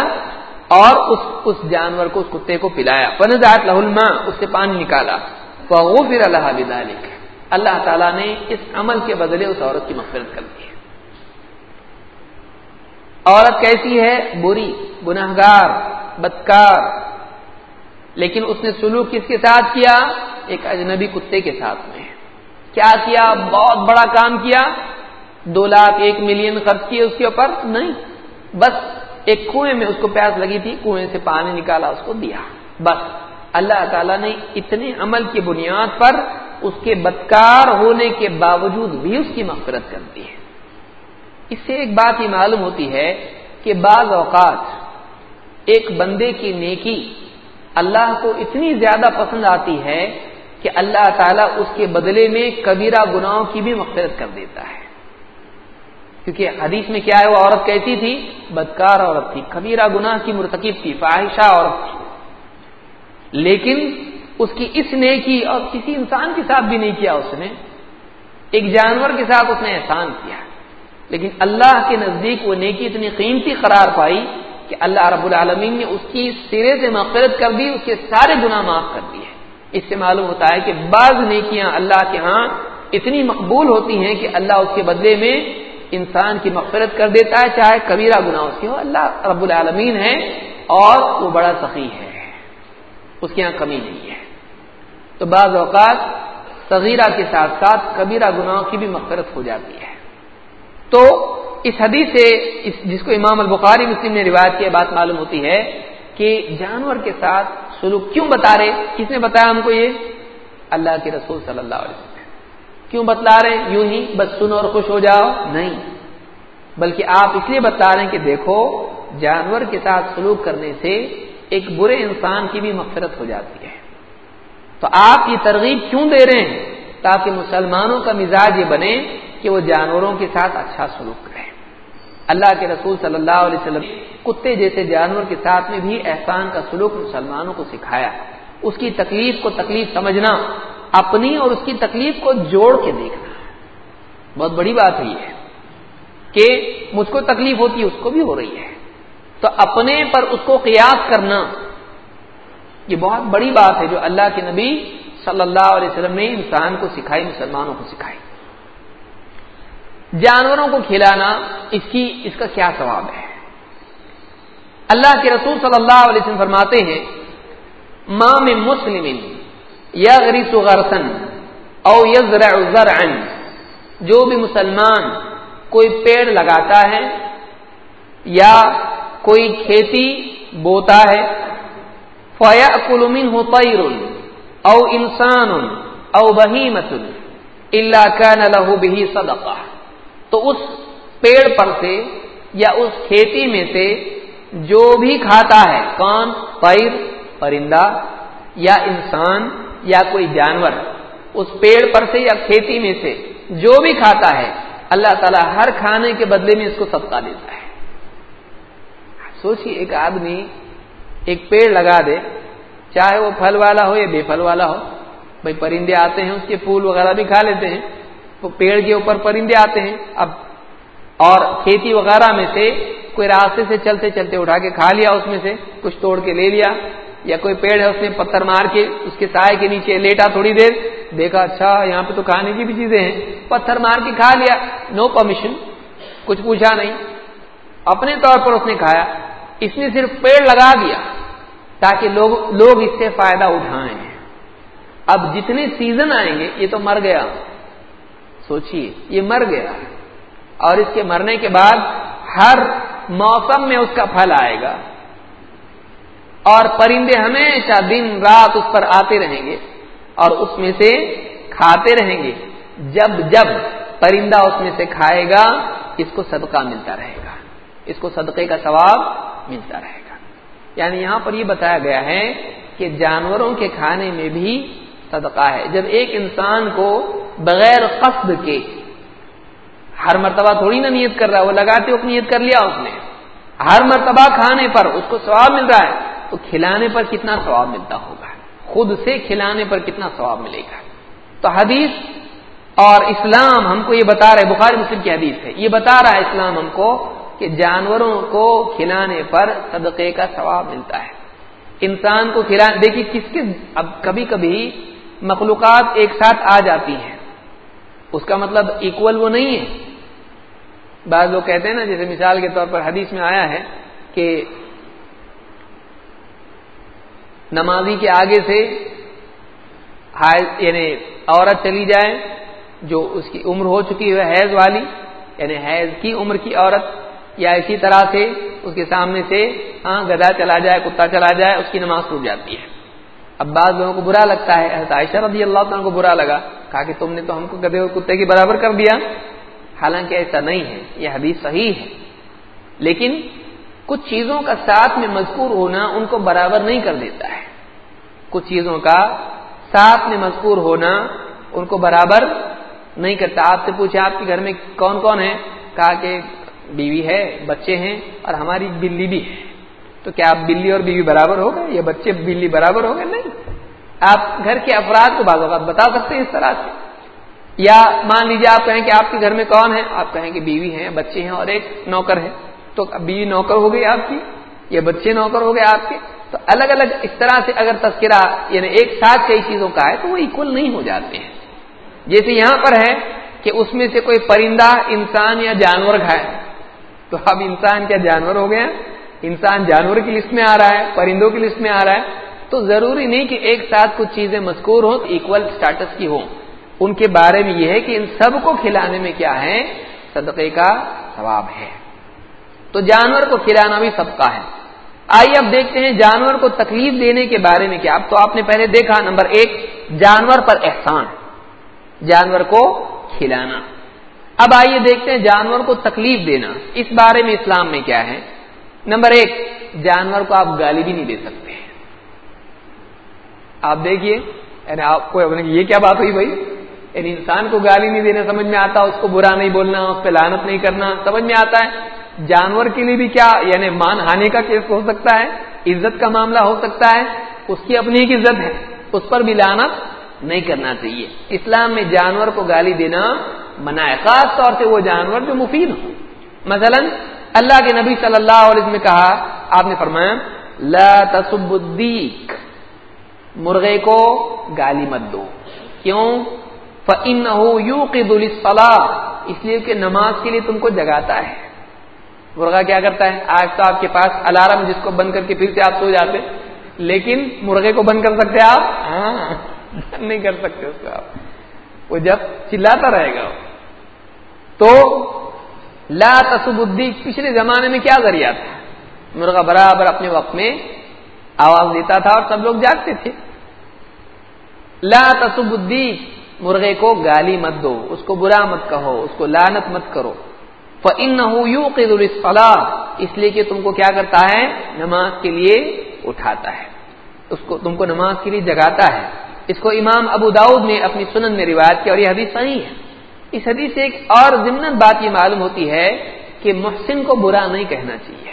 اور اس اس جانور کو، اس کتے کو پلایا۔ فنز لہو الماء، اس سے پانی نکالا۔ فغفر اللہ بذلك اللہ تعالیٰ نے اس عمل کے بدلے اس عورت کی مغفرت کر دی عورت کیسی ہے، بری گناہ گار بدکار، لیکن اس نے سلوک کس کے ساتھ کیا؟ ایک اجنبی کتے کے ساتھ میں۔ کیا کیا؟ بہت بڑا کام کیا۔ دو لاکھ ایک ملین خرچ کیے اس کے اوپر؟ نہیں۔ بس ایک کنویں میں اس کو پیاس لگی تھی، کنویں سے پانی نکالا، اس کو دیا۔ بس اللہ تعالیٰ نے اتنے عمل کی بنیاد پر اس کے بدکار ہونے کے باوجود بھی اس کی مغفرت کر دی ہے۔ اس سے ایک بات یہ معلوم ہوتی ہے کہ بعض اوقات ایک بندے کی نیکی اللہ کو اتنی زیادہ پسند آتی ہے کہ اللہ تعالیٰ اس کے بدلے میں کبیرہ گناہوں کی بھی مغفرت کر دیتا ہے۔ کیونکہ حدیث میں کیا ہے، وہ عورت کہتی تھی، بدکار عورت تھی، کبیرہ گناہ کی مرتکب تھی، فاحشہ عورت تھی۔ لیکن اس کی اس نے کی اور کسی انسان کے ساتھ بھی نہیں کیا اس نے، ایک جانور کے ساتھ اس نے احسان کیا۔ لیکن اللہ کے نزدیک وہ نیکی اتنی قیمتی قرار پائی کہ اللہ رب العالمین نے اس کی سرے سے مغفرت کر دی، اس کے سارے گناہ معاف کر دیے۔ اس سے معلوم ہوتا ہے کہ بعض نیکیاں اللہ کے ہاں اتنی مقبول ہوتی ہیں کہ اللہ اس کے بدلے میں انسان کی مغفرت کر دیتا ہے، چاہے کبیرہ گناہ اس کی ہو۔ اللہ رب العالمین ہے اور وہ بڑا سخی ہے، اس کے یہاں کمی نہیں ہے۔ تو بعض اوقات صغیرہ کے ساتھ ساتھ کبیرہ گناہوں کی بھی مغفرت ہو جاتی ہے۔ تو اس حدیث سے جس کو امام البخاری مسلم نے روایت کی بات معلوم ہوتی ہے کہ جانور کے ساتھ سلوک کیوں بتا رہے؟ کس نے بتایا ہم کو یہ؟ اللہ کے رسول صلی اللہ علیہ وسلم۔ کیوں بتلا رہے؟ یوں ہی بس سنو اور خوش ہو جاؤ۔ نہیں، بلکہ آپ اس لیے بتا رہے ہیں کہ دیکھو، جانور کے ساتھ سلوک کرنے سے ایک برے انسان کی بھی مغفرت ہو جاتی ہے۔ تو آپ یہ ترغیب کیوں دے رہے ہیں؟ تاکہ مسلمانوں کا مزاج یہ بنے کہ وہ جانوروں کے ساتھ اچھا سلوک کریں۔ اللہ کے رسول صلی اللہ علیہ وسلم کتے جیسے جانور کے ساتھ میں بھی احسان کا سلوک مسلمانوں کو سکھایا۔ اس کی تکلیف کو تکلیف سمجھنا، اپنی اور اس کی تکلیف کو جوڑ کے دیکھنا۔ بہت بڑی بات ہے یہ کہ مجھ کو تکلیف ہوتی ہے، اس کو بھی ہو رہی ہے۔ تو اپنے پر اس کو قیاس کرنا یہ بہت بڑی بات ہے جو اللہ کے نبی صلی اللہ علیہ وسلم نے انسان کو سکھائی، مسلمانوں کو سکھائی۔ جانوروں کو کھلانا اس کی، اس کا کیا ثواب ہے؟ اللہ کے رسول صلی اللہ علیہ وسلم فرماتے ہیں مام مسلم یا غریب غرسن او یزرع زرعا. جو بھی مسلمان کوئی پیڑ لگاتا ہے یا کوئی کھیتی بوتا ہے فیا کلومن ہو او انسان او بہیمت اللہ کا نہ بھی صدقہ تو اس پیڑ پر سے یا اس کھیتی میں سے جو بھی کھاتا ہے کون پیر پرندہ یا انسان یا کوئی جانور، اس پیڑ پر سے یا کھیتی میں سے جو بھی کھاتا ہے، اللہ تعالیٰ ہر کھانے کے بدلے میں اس کو صدقہ دیتا ہے۔ سوچیے، ایک آدمی ایک پیڑ لگا دے، چاہے وہ پھل والا ہو یا بے پھل والا ہو، بھائی پرندے آتے ہیں، اس کے پھول وغیرہ بھی کھا لیتے ہیں، وہ پیڑ کے اوپر پرندے آتے ہیں، اب اور کھیتی وغیرہ میں سے کوئی راستے سے چلتے چلتے اٹھا کے کھا لیا، اس میں سے کچھ توڑ کے لے لیا، یا کوئی پیڑ ہے، اس نے پتھر مار کے اس کے سائے کے نیچے لیٹا تھوڑی دیر، دیکھا اچھا یہاں پہ تو کھانے کی بھی چیزیں ہیں، پتھر مار کے کھا لیا نو پرمیشن کچھ پوچھا نہیں، اپنے طور پر اس نے کھایا اس نے صرف پیڑ لگا دیا تاکہ لوگ لوگ اس سے فائدہ اٹھائیں۔ اب جتنے سیزن آئیں گے، یہ تو مر گیا۔ سوچیے، یہ مر گیا۔ اور اس کے مرنے کے بعد ہر موسم میں اس کا پھل آئے گا۔ اور پرندے ہمیشہ دن رات اس پر آتے رہیں گے اور اس میں سے کھاتے رہیں گے۔ جب جب پرندہ اس میں سے کھائے گا، اس کو صدقہ ملتا رہے گا۔ اس کو صدقے کا ثواب ملتا رہے گا۔ یعنی یہاں پر یہ بتایا گیا ہے کہ جانوروں کے کھانے میں بھی صدقہ ہے۔ جب ایک انسان کو بغیر قصد کے ہر مرتبہ تھوڑی نا نیت کر رہا ہے، وہ لگاتے وقت نیت کر لیا اس نے، ہر مرتبہ کھانے پر اس کو ثواب مل رہا ہے، تو کھلانے پر کتنا ثواب ملتا ہوگا؟ خود سے کھلانے پر کتنا ثواب ملے گا؟ تو حدیث اور اسلام ہم کو یہ بتا رہا ہے، بخاری مسلم کی حدیث ہے، یہ بتا رہا ہے اسلام ہم کو کہ جانوروں کو کھلانے پر صدقے کا ثواب ملتا ہے۔ انسان کو کھلا، دیکھیے کس کے اب کبھی کبھی مخلوقات ایک ساتھ آ جاتی ہیں۔ اس کا مطلب ایکول وہ نہیں ہے۔ بعض لوگ کہتے ہیں نا، جیسے مثال کے طور پر حدیث میں آیا ہے کہ نمازی کے آگے سے یعنی عورت چلی جائے جو اس کی عمر ہو چکی ہے حیض والی یعنی حیض کی عمر کی عورت یا اسی طرح سے اس کے سامنے سے ہاں گدا چلا جائے، کتا چلا جائے، اس کی نماز ٹوٹ جاتی ہے۔ اب بعض لوگوں کو برا لگتا ہے۔ عائشہ رضی اللہ تعالیٰ کو برا لگا، کہا کہ تم نے تو ہم کو گدے ہوئے کتے کے برابر کر دیا۔ حالانکہ ایسا نہیں ہے، یہ حدیث صحیح ہے۔ لیکن کچھ چیزوں کا ساتھ میں مذکور ہونا ان کو برابر نہیں کر دیتا ہے۔ کچھ چیزوں کا ساتھ میں مذکور ہونا ان کو برابر نہیں کرتا۔ آپ سے پوچھے آپ کے گھر میں کون کون ہے؟ کہا کہ بیوی ہے، بچے ہیں اور ہماری بلی بھی ہے۔ تو کیا آپ بلی اور بیوی برابر ہو گئے؟ یا بچے بلی برابر ہو گئے؟ نہیں۔ آپ گھر کے افراد کو بعض اوقات بتا سکتے ہیں اس طرح سے۔ یا مان لیجیے آپ کہیں کہ آپ کے گھر میں کون ہے؟ آپ کہیں کہ بیوی ہیں، بچے ہیں اور ایک نوکر ہے۔ تو بیوی نوکر ہو گئی آپ کی، یا بچے نوکر ہو گئے آپ کے؟ تو الگ الگ اس طرح سے اگر تذکرہ یعنی ایک ساتھ کئی چیزوں کا ہے، تو وہ اکول نہیں ہو جاتے ہیں۔ جیسے یہاں پر ہے کہ اس میں سے کوئی پرندہ، انسان یا جانور کھائے۔ تو اب انسان کیا جانور ہو گیا انسان جانور کی لسٹ میں آ رہا ہے، پرندوں کی لسٹ میں آ رہا ہے۔ تو ضروری نہیں کہ ایک ساتھ کچھ چیزیں مذکور ہوں اکول اسٹاٹس کی ہوں۔ ان کے بارے میں یہ ہے کہ ان سب کو کھلانے میں کیا ہے؟ صدقے کا ثواب ہے۔ تو جانور کو کھلانا بھی سب کا ہے۔ آئیے اب دیکھتے ہیں جانور کو تکلیف دینے کے بارے میں کیا۔ اب تو آپ نے پہلے دیکھا، نمبر ایک، جانور پر احسان۔ جانور کو کھلانا۔ اب آئیے دیکھتے ہیں جانور کو تکلیف دینا۔ اس بارے میں اسلام میں کیا ہے؟ نمبر ایک، جانور کو آپ گالی بھی نہیں دے سکتے۔ آپ دیکھیے یعنی آپ کو یہ کیا بات ہوئی بھائی؟ یعنی انسان کو گالی نہیں دینا سمجھ میں آتا، اس کو برا نہیں بولنا، اس پہ لانت نہیں کرنا، سمجھ میں آتا ہے؟ جانور کے لیے بھی کیا یعنی مان ہانے کا کیس ہو سکتا ہے، عزت کا معاملہ ہو سکتا ہے، اس کی اپنی ایک عزت ہے، اس پر بھی لانت نہیں کرنا چاہیے۔ اسلام میں جانور کو گالی دینا منع ہے خاص طور سے وہ جانور جو مفید ہو مثلا اللہ کے نبی صلی اللہ علیہ وسلم نے کہا، آپ نے فرمایا، لا تصب الدیک مرغے کو گالی مت دو۔ کیوں؟ اس لیے کہ نماز کے لیے تم کو جگاتا ہے۔ مرغا کیا کرتا ہے؟ آج تو آپ کے پاس الارم جس کو بند کر کے پھر سے آپ سو جاتے لیکن مرغے کو بند کر سکتے آپ؟ ہاں نہیں کر سکتے اس کو آپ۔ وہ جب چلاتا رہے گا۔ تو لا تصبدی پچھلے زمانے میں کیا ذریعہ تھا؟ مرغا برابر اپنے وقت میں آواز دیتا تھا اور سب لوگ جاگتے تھے۔ لا تصبدی مرغے کو گالی مت دو، اس کو برا مت کہو، اس کو لانت مت کرو۔ فلاح اس لیے کہ تم کو کیا کرتا ہے؟ نماز کے لیے اٹھاتا ہے۔ اس کو تم کو نماز کے لیے جگاتا ہے۔ اس کو امام ابو داؤد نے اپنی سنن میں روایت کی اور یہ حدیث صحیح ہے۔ اس حدیث سے ایک اور ضمن بات یہ معلوم ہوتی ہے کہ محسن کو برا نہیں کہنا چاہیے۔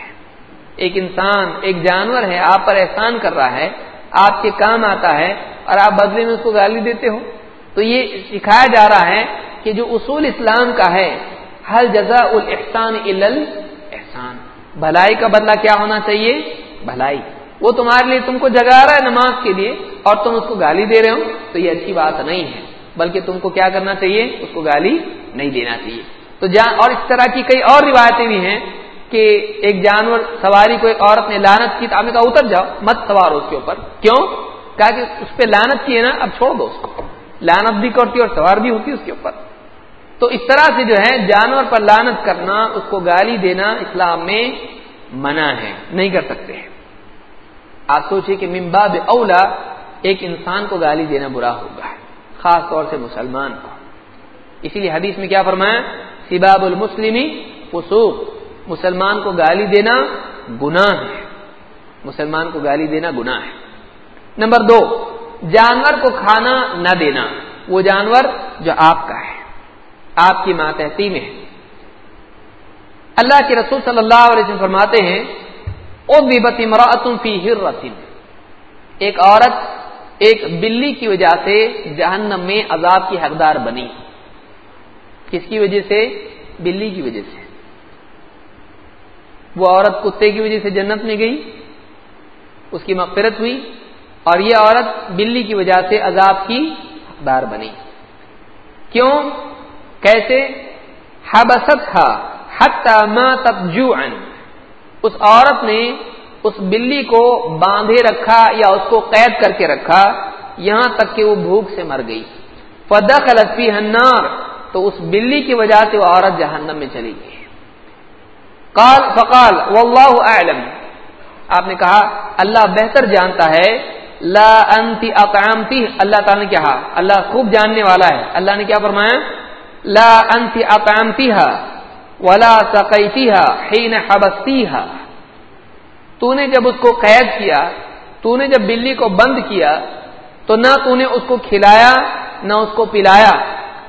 ایک انسان، ایک جانور ہے، آپ پر احسان کر رہا ہے، آپ کے کام آتا ہے اور آپ بدلے میں اس کو گالی دیتے ہو۔ تو یہ سکھایا جا رہا ہے کہ جو اصول اسلام کا ہے ہر جزا الحسان احسان بھلائی کا بدلہ کیا ہونا چاہیے؟ بھلائی۔ وہ تمہارے لیے تم کو جگا رہا ہے نماز کے لیے اور تم اس کو گالی دے رہے ہو، تو یہ اچھی بات نہیں ہے۔ بلکہ تم کو کیا کرنا چاہیے؟ اس کو گالی نہیں دینا چاہیے۔ تو اور اس طرح کی کئی اور روایتیں بھی ہیں کہ ایک جانور سواری کو ایک عورت نے لانت کی تو آپ نے کہا اتر جاؤ، مت سوار ہو اس کے اوپر۔ کیوں؟ کہا کہ اس پہ لانت کی ہے نا، اب چھوڑ دو اس کو۔ لانت بھی کرتی اور سوار بھی ہوتی اس کے اوپر۔ تو اس طرح سے جو ہے، جانور پر لانت کرنا، اس کو گالی دینا اسلام میں منع ہے، نہیں کر سکتے ہیں۔ آپ سوچیں کہ ممباب اولا، ایک انسان کو گالی دینا برا ہوگا۔ خاص طور سے مسلمان کو۔ اسی لیے حدیث میں کیا فرمایا؟ سباب المسلمی فسوق۔ مسلمان کو گالی دینا گناہ ہے۔ مسلمان کو گالی دینا گناہ ہے۔ نمبر دو، جانور کو کھانا نہ دینا۔ وہ جانور جو آپ کا ہے، آپ کی ماتحتی میں ہے۔ اللہ کے رسول صلی اللہ علیہ وسلم فرماتے ہیں او فی ایک عورت ایک بلی کی وجہ سے جہنم میں عذاب کی حقدار بنی۔ کس کی وجہ سے؟ بلی کی وجہ سے۔ وہ عورت کتے کی وجہ سے جنت میں گئی، اس کی مغفرت ہوئی اور یہ عورت بلی کی وجہ سے عذاب کی حقدار بنی۔ کیوں؟ کیسے؟ حبست ما اس عورت نے اس بلی کو باندھے رکھا یا اس کو قید کر کے رکھا، یہاں تک کہ وہ بھوک سے مر گئی۔ فدا خلفی ہنار تو اس بلی کی وجہ سے وہ عورت جہنم میں چلی گئی۔ قال، فقال، واللہ اعلم۔ آپ نے کہا، اللہ بہتر جانتا ہے۔ لا انتی اقامتی اللہ تعالی نے کہا، اللہ خوب جاننے والا ہے۔ اللہ نے کیا فرمایا؟ لا انتی اقامتی ولا سقیتیها حين حبستیها تو نے جب اس کو قید کیا، تو نے جب بلی کو بند کیا، تو نہ تو نے اس کو کھلایا، نہ اس کو پلایا۔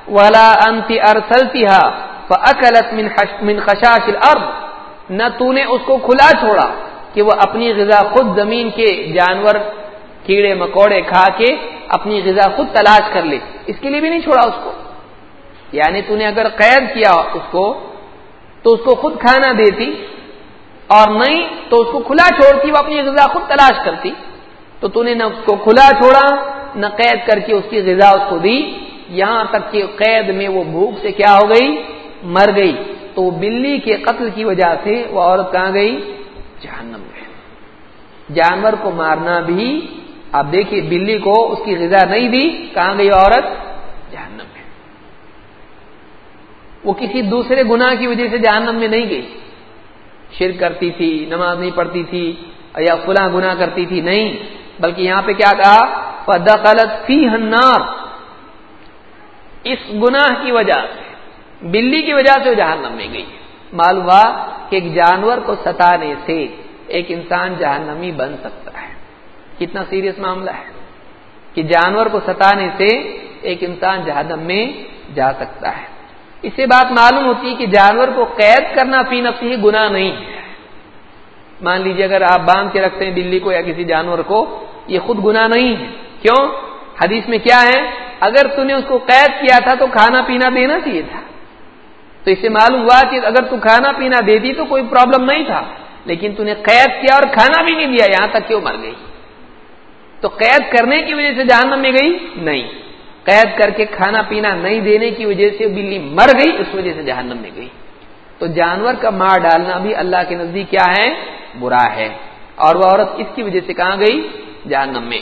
ولا انتی ارسلتیها فاکلت من من خشاش الارض نہ تو نے اس کو کھلا چھوڑا کہ وہ اپنی غذا خود زمین کے جانور، کیڑے، مکوڑے کھا کے اپنی غذا خود تلاش کر لے۔ اس کے لیے بھی نہیں چھوڑا اس کو۔ یعنی تو نے اگر قید کیا اس کو، تو اس کو خود کھانا دیتی اور نہیں تو اس کو کھلا چھوڑتی، وہ اپنی غذا خود تلاش کرتی۔ تو تو نے نہ اس کو کھلا چھوڑا، نہ قید کر کے اس کی غذا اس کو دی۔ یہاں تک کہ قید میں وہ بھوک سے کیا ہو گئی؟ مر گئی۔ تو بلی کے قتل کی وجہ سے وہ عورت کہاں گئی؟ جہنم میں۔ جانور کو مارنا بھی، آپ دیکھیے بلی کو اس کی غذا نہیں دی، کہاں گئی عورت؟ جہنم میں۔ وہ کسی دوسرے گنا کی وجہ سے جہنم میں نہیں گئی۔ شرک کرتی تھی، نماز نہیں پڑھتی تھی، یا فلاں گنا کرتی تھی، نہیں، بلکہ یہاں پہ کیا کہا؟ دخلت فی ہنار اس گناہ کی وجہ سے، بلی کی وجہ سے وہ جہنم میں گئی۔ معلوم ہوا کہ ایک جانور کو ستانے سے ایک انسان جہنمی بن سکتا ہے۔ کتنا سیریس معاملہ ہے کہ جانور کو ستانے سے ایک انسان جہنم میں جا سکتا ہے۔ اس سے بات معلوم ہوتی ہے کہ جانور کو قید کرنا فی نفسی ہی گنا نہیں ہے۔ مان لیجیے اگر آپ باندھ کے رکھتے ہیں بلی کو یا کسی جانور کو، یہ خود گنا نہیں ہے۔ کیوں؟ حدیث میں کیا ہے؟ اگر تم نے اس کو قید کیا تھا تو کھانا پینا دینا چاہیے تھا۔ تو اس سے معلوم ہوا کہ اگر تو کھانا پینا دے دی تو کوئی پرابلم نہیں تھا۔ لیکن تو نے قید کیا اور کھانا بھی نہیں دیا، یہاں تک کیوں مر گئی۔ تو قید کرنے کی وجہ سے جہنم میں گئی؟ نہیں۔ قید کر کے کھانا پینا نہیں دینے کی وجہ سے بلی مر گئی، اس وجہ سے جہنم میں گئی۔ تو جانور کا مار ڈالنا بھی اللہ کے نزدیک کیا ہے؟ برا ہے۔ اور وہ عورت اس کی وجہ سے کہاں گئی؟ جہنم میں۔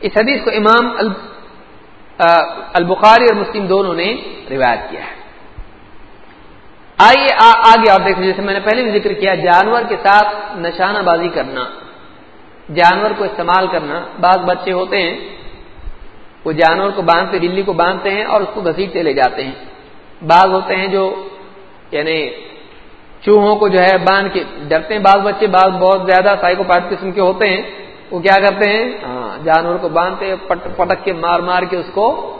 اس حدیث کو امام البخاری اور مسلم دونوں نے روایت کیا ہے۔ آئیے آگے اور دیکھیں، جیسے میں نے پہلے بھی ذکر کیا، جانور کے ساتھ نشانہ بازی کرنا، جانور کو استعمال کرنا، بعض بچے ہوتے ہیں وہ جانور کو باندھتے بلی کو باندھتے ہیں اور اس کو گھسیٹتے لے جاتے ہیں۔ بعض ہوتے ہیں جو یعنی چوہوں کو جو ہے باندھ کے ڈرتے ہیں۔ بعض بچے بعض بہت زیادہ سائیکو پاٹ قسم کے ہوتے ہیں۔ وہ کیا کرتے ہیں؟ ہاں جانور کو باندھتے پٹ، پٹک کے مار مار کے اس کو۔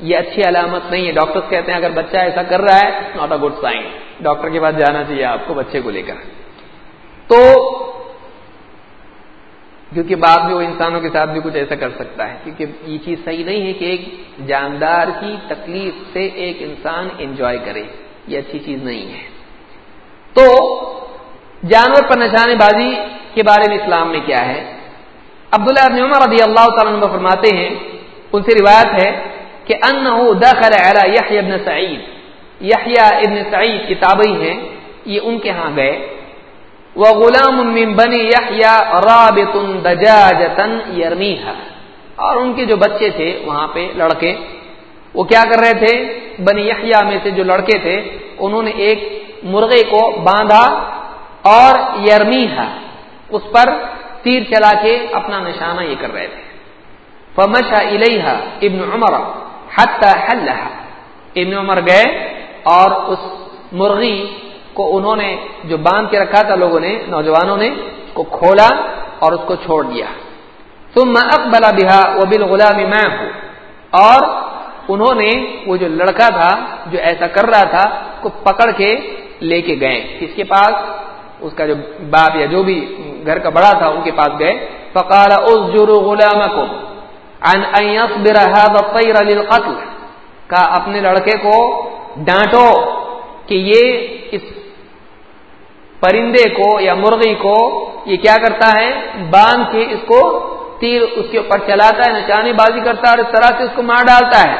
یہ اچھی علامت نہیں ہے۔ ڈاکٹر کہتے ہیں، اگر بچہ ایسا کر رہا ہے not a good sign doctor کے پاس جانا چاہیے آپ کو، بچے کو لے کر۔ تو کیونکہ بعد میں وہ انسانوں کے ساتھ بھی کچھ ایسا کر سکتا ہے۔ کیونکہ یہ چیز صحیح نہیں ہے کہ ایک جاندار کی تکلیف سے ایک انسان انجوائے کرے، یہ اچھی چیز نہیں ہے۔ تو جانور پر نشانے بازی کے بارے میں اسلام میں کیا ہے؟ عبداللہ ابن عمر رضی اللہ تعالیٰ عنہ فرماتے ہیں، ان سے روایت ہے کہ دخل ابن سعید۔ یحییٰ ابن سعید کتابی ہیں، یہ ان کے ہاں گئے۔ وہ غلام بنی یحییٰ رابط دجاجتن اور ان کے جو بچے تھے وہاں پہ لڑکے، وہ کیا کر رہے تھے؟ بنی یحییٰ میں سے جو لڑکے تھے، انہوں نے ایک مرغے کو باندھا اور یرمیہا، اس پر تیر چلا کے اپنا نشانہ یہ کر رہے تھے۔ فمشا الحا ابن عمر حتى حلها ابن عمر گئے اور اس مرغی کو انہوں نے جو باندھ کے رکھا تھا لوگوں نے، نوجوانوں نے اس کو کھولا اور اس کو چھوڑ دیا۔ ثم اقبل بها وبالغلام معه اور انہوں نے وہ جو لڑکا تھا جو ایسا کر رہا تھا، کو پکڑ کے لے کے گئے۔ کس کے پاس؟ اس کا جو باپ یا جو بھی گھر کا بڑا تھا، ان کے پاس گئے۔ فقال اسجروا غلامكم عن ان يصبر هذا الطير للقتل۔ کا اپنے لڑکے کو ڈانٹو کہ یہ اس پرندے کو یا مرغی کو یہ کیا کرتا ہے؟ باندھ کے اس کو تیر اس کے اوپر چلاتا ہے، نچانے بازی کرتا ہے اور اس طرح سے اس کو مار ڈالتا ہے۔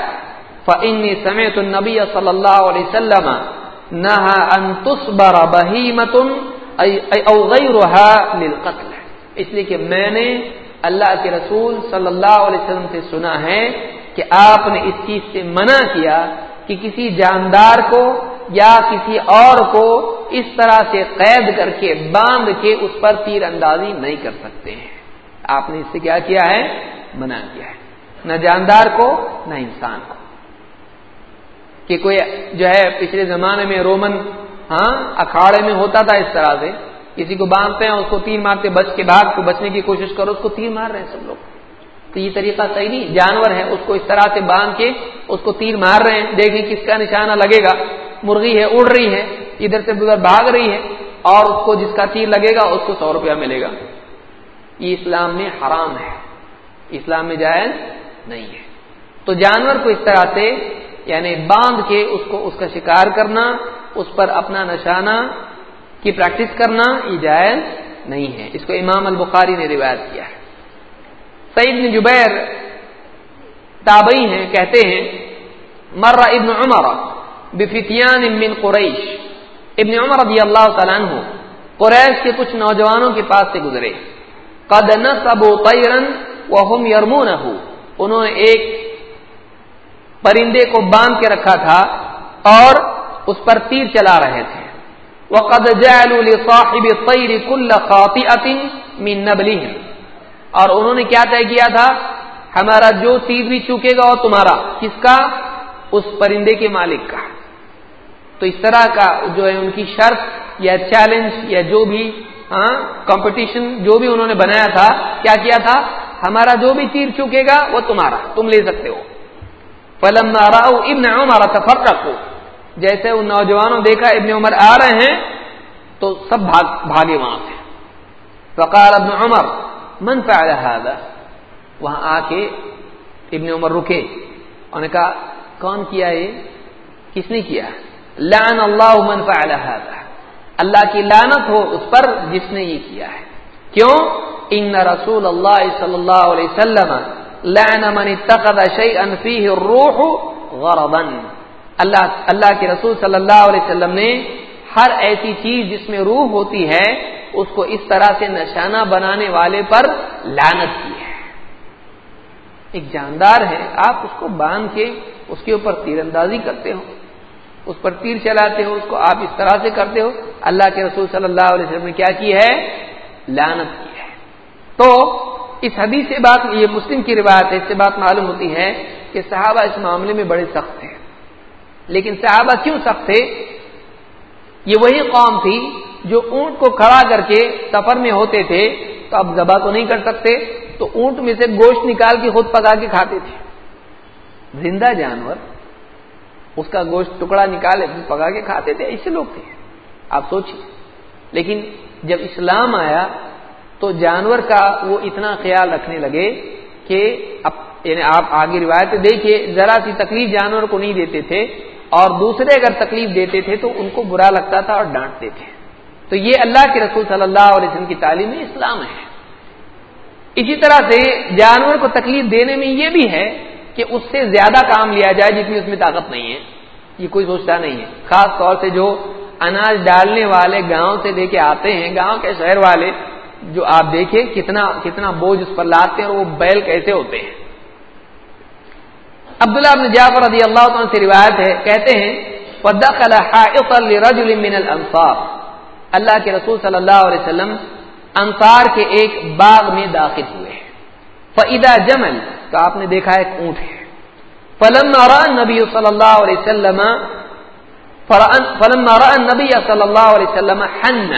فنی سمیت النبی صلی اللہ علیہ وسلم نہ اس لیے کہ میں نے اللہ کے رسول صلی اللہ علیہ وسلم سے سنا ہے کہ آپ نے اس چیز سے منع کیا کہ کسی جاندار کو یا کسی اور کو اس طرح سے قید کر کے باندھ کے اس پر تیر اندازی نہیں کر سکتے ہیں۔ آپ نے اس سے کیا کیا ہے؟ منع کیا ہے۔ نہ جاندار کو، نہ انسان کو۔ کہ کوئی جو ہے پچھلے زمانے میں رومن ہاں اکھاڑے میں ہوتا تھا اس طرح سے، کسی کو باندھتے ہیں، اس کو تیر مارتے، بچ کے بھاگ کو بچنے کی کوشش کرو، اس کو تیر مار رہے ہیں سب لوگ۔ تو یہ طریقہ صحیح نہیں، جانور ہے، اس کو اس طرح سے باندھ کے، اس کو تیر مار رہے ہیں، دیکھیں کس کا نشانہ لگے گا۔ مرغی ہے، اڑ رہی ہے، ادھر سے ادھر بھاگ رہی ہے، اور اس کو جس کا تیر لگے گا، اس کو سو روپیہ ملے گا۔ یہ اسلام میں حرام ہے۔ اسلام میں جائز نہیں ہے۔ تو جانور کو اس طرح سے یعنی باندھ کے اس کو، اس کا شکار کرنا، اس پر اپنا نشانہ کی پریکٹس کرنا، یہ جائز نہیں ہے۔ اس کو امام البخاری نے روایت کیا ہے۔ سعید بن جبیر تابعی ہیں، کہتے ہیں مرہ ابن عمر بفتیان من قریش. ابن عمر رضی اللہ تعالیٰ عنہ قریش کے کچھ نوجوانوں کے پاس سے گزرے. قد نصبوا طیرا وهم يرمونه انہوں نے ایک پرندے کو باندھ کے رکھا تھا اور اس پر تیر چلا رہے تھے. وقد جعلوا لصاحب الطير كل خاطئه من نبلهم. اور انہوں نے کیا طے کیا تھا؟ ہمارا جو تیر بھی چوکے گا وہ تمہارا، کس کا؟ اس پرندے کے مالک کا. تو اس طرح کا جو ہے ان کی شرط یا چیلنج یا جو بھی ہاں، کمپٹیشن جو بھی انہوں نے بنایا تھا، کیا کیا تھا؟ ہمارا جو بھی تیر چوکے گا، وہ تمہارا، تم لے سکتے ہو۔ فلم ابن عمر تفرق جیسے ان نوجوانوں دیکھا ابن عمر آ رہے ہیں، تو سب بھاگ، بھاگے وہاں سے۔ فقال ابن عمر، من فعل هذا؟ وہاں آ کے ابن عمر رکے۔ انہوں نے کہا، کون کیا یہ؟ کس نے کیا؟ لعن اللہ من فعل هذا. اللہ کی لعنت ہو اس پر جس نے یہ کیا ہے. کیوں؟ ان رسول اللہ صلی اللہ علیہ وسلم لعن من اتخذ شيئا فيه الروح غرضا. اللہ اللہ کے رسول صلی اللہ علیہ وسلم نے ہر ایسی چیز جس میں روح ہوتی ہے، اس کو اس طرح سے نشانہ بنانے والے پر لانت کی ہے. ایک جاندار ہے، آپ اس کو باندھ کے اس کے اوپر تیر اندازی کرتے ہو. اس پر تیر چلاتے ہو، اس کو آپ اس طرح سے کرتے ہو۔ اللہ کے رسول صلی اللہ علیہ وسلم نے کیا کی ہے؟ لانت کی ہے۔ تو اس حدیث سے بات، یہ مسلم کی روایت ہے، اس سے بات معلوم ہوتی ہے کہ صحابہ اس معاملے میں بڑے سخت ہیں لیکن صحابہ کیوں سخت تھے؟ یہ وہی قوم تھی جو اونٹ کو کھڑا کر کے سفر میں ہوتے تھے، تو اب ذبح تو نہیں کر سکتے، تو اونٹ میں سے گوشت نکال کے خود پکا کے کھاتے تھے۔ زندہ جانور اس کا گوشت ٹکڑا نکالے، پکا کے کھاتے تھے، ایسے لوگ تھے۔ آپ سوچیے لیکن جب اسلام آیا تو جانور کا وہ اتنا خیال رکھنے لگے کہ اب یعنی آپ آگے روایت دیکھیے، ذرا سی تکلیف جانور کو نہیں دیتے تھے اور دوسرے اگر تکلیف دیتے تھے تو ان کو برا لگتا تھا اور ڈانٹتے تھے۔ تو یہ اللہ کے رسول صلی اللہ علیہ وسلم کی تعلیم اسلام ہے۔ اسی طرح سے جانور کو تکلیف دینے میں یہ بھی ہے کہ اس سے زیادہ کام لیا جائے جتنی اس میں طاقت نہیں ہے۔ یہ کوئی سوچتا نہیں ہے۔ خاص طور سے جو اناج ڈالنے والے گاؤں سے لے کے آتے ہیں، گاؤں کے شہر والے جو آپ دیکھیں کتنا کتنا بوجھ اس پر لاتے ہیں اور وہ بیل کیسے ہوتے ہیں۔ عبداللہ ابن جعفر رضی اللہ عنہ سے روایت ہے، کہتے ہیں وَدَخَلَ حَائِطًا لِرَجُلٍ مِّنَ الْأَنصَارِ اللہ کے رسول صلی اللہ علیہ وسلم انصار کے ایک باغ میں داخل ہوئے۔ فعدا جمل تو آپ نے دیکھا ایک اونٹ ہے۔ فلم نبی صلی اللہ علیہ وسلم فلم نبی صلی اللہ علیہ وسلم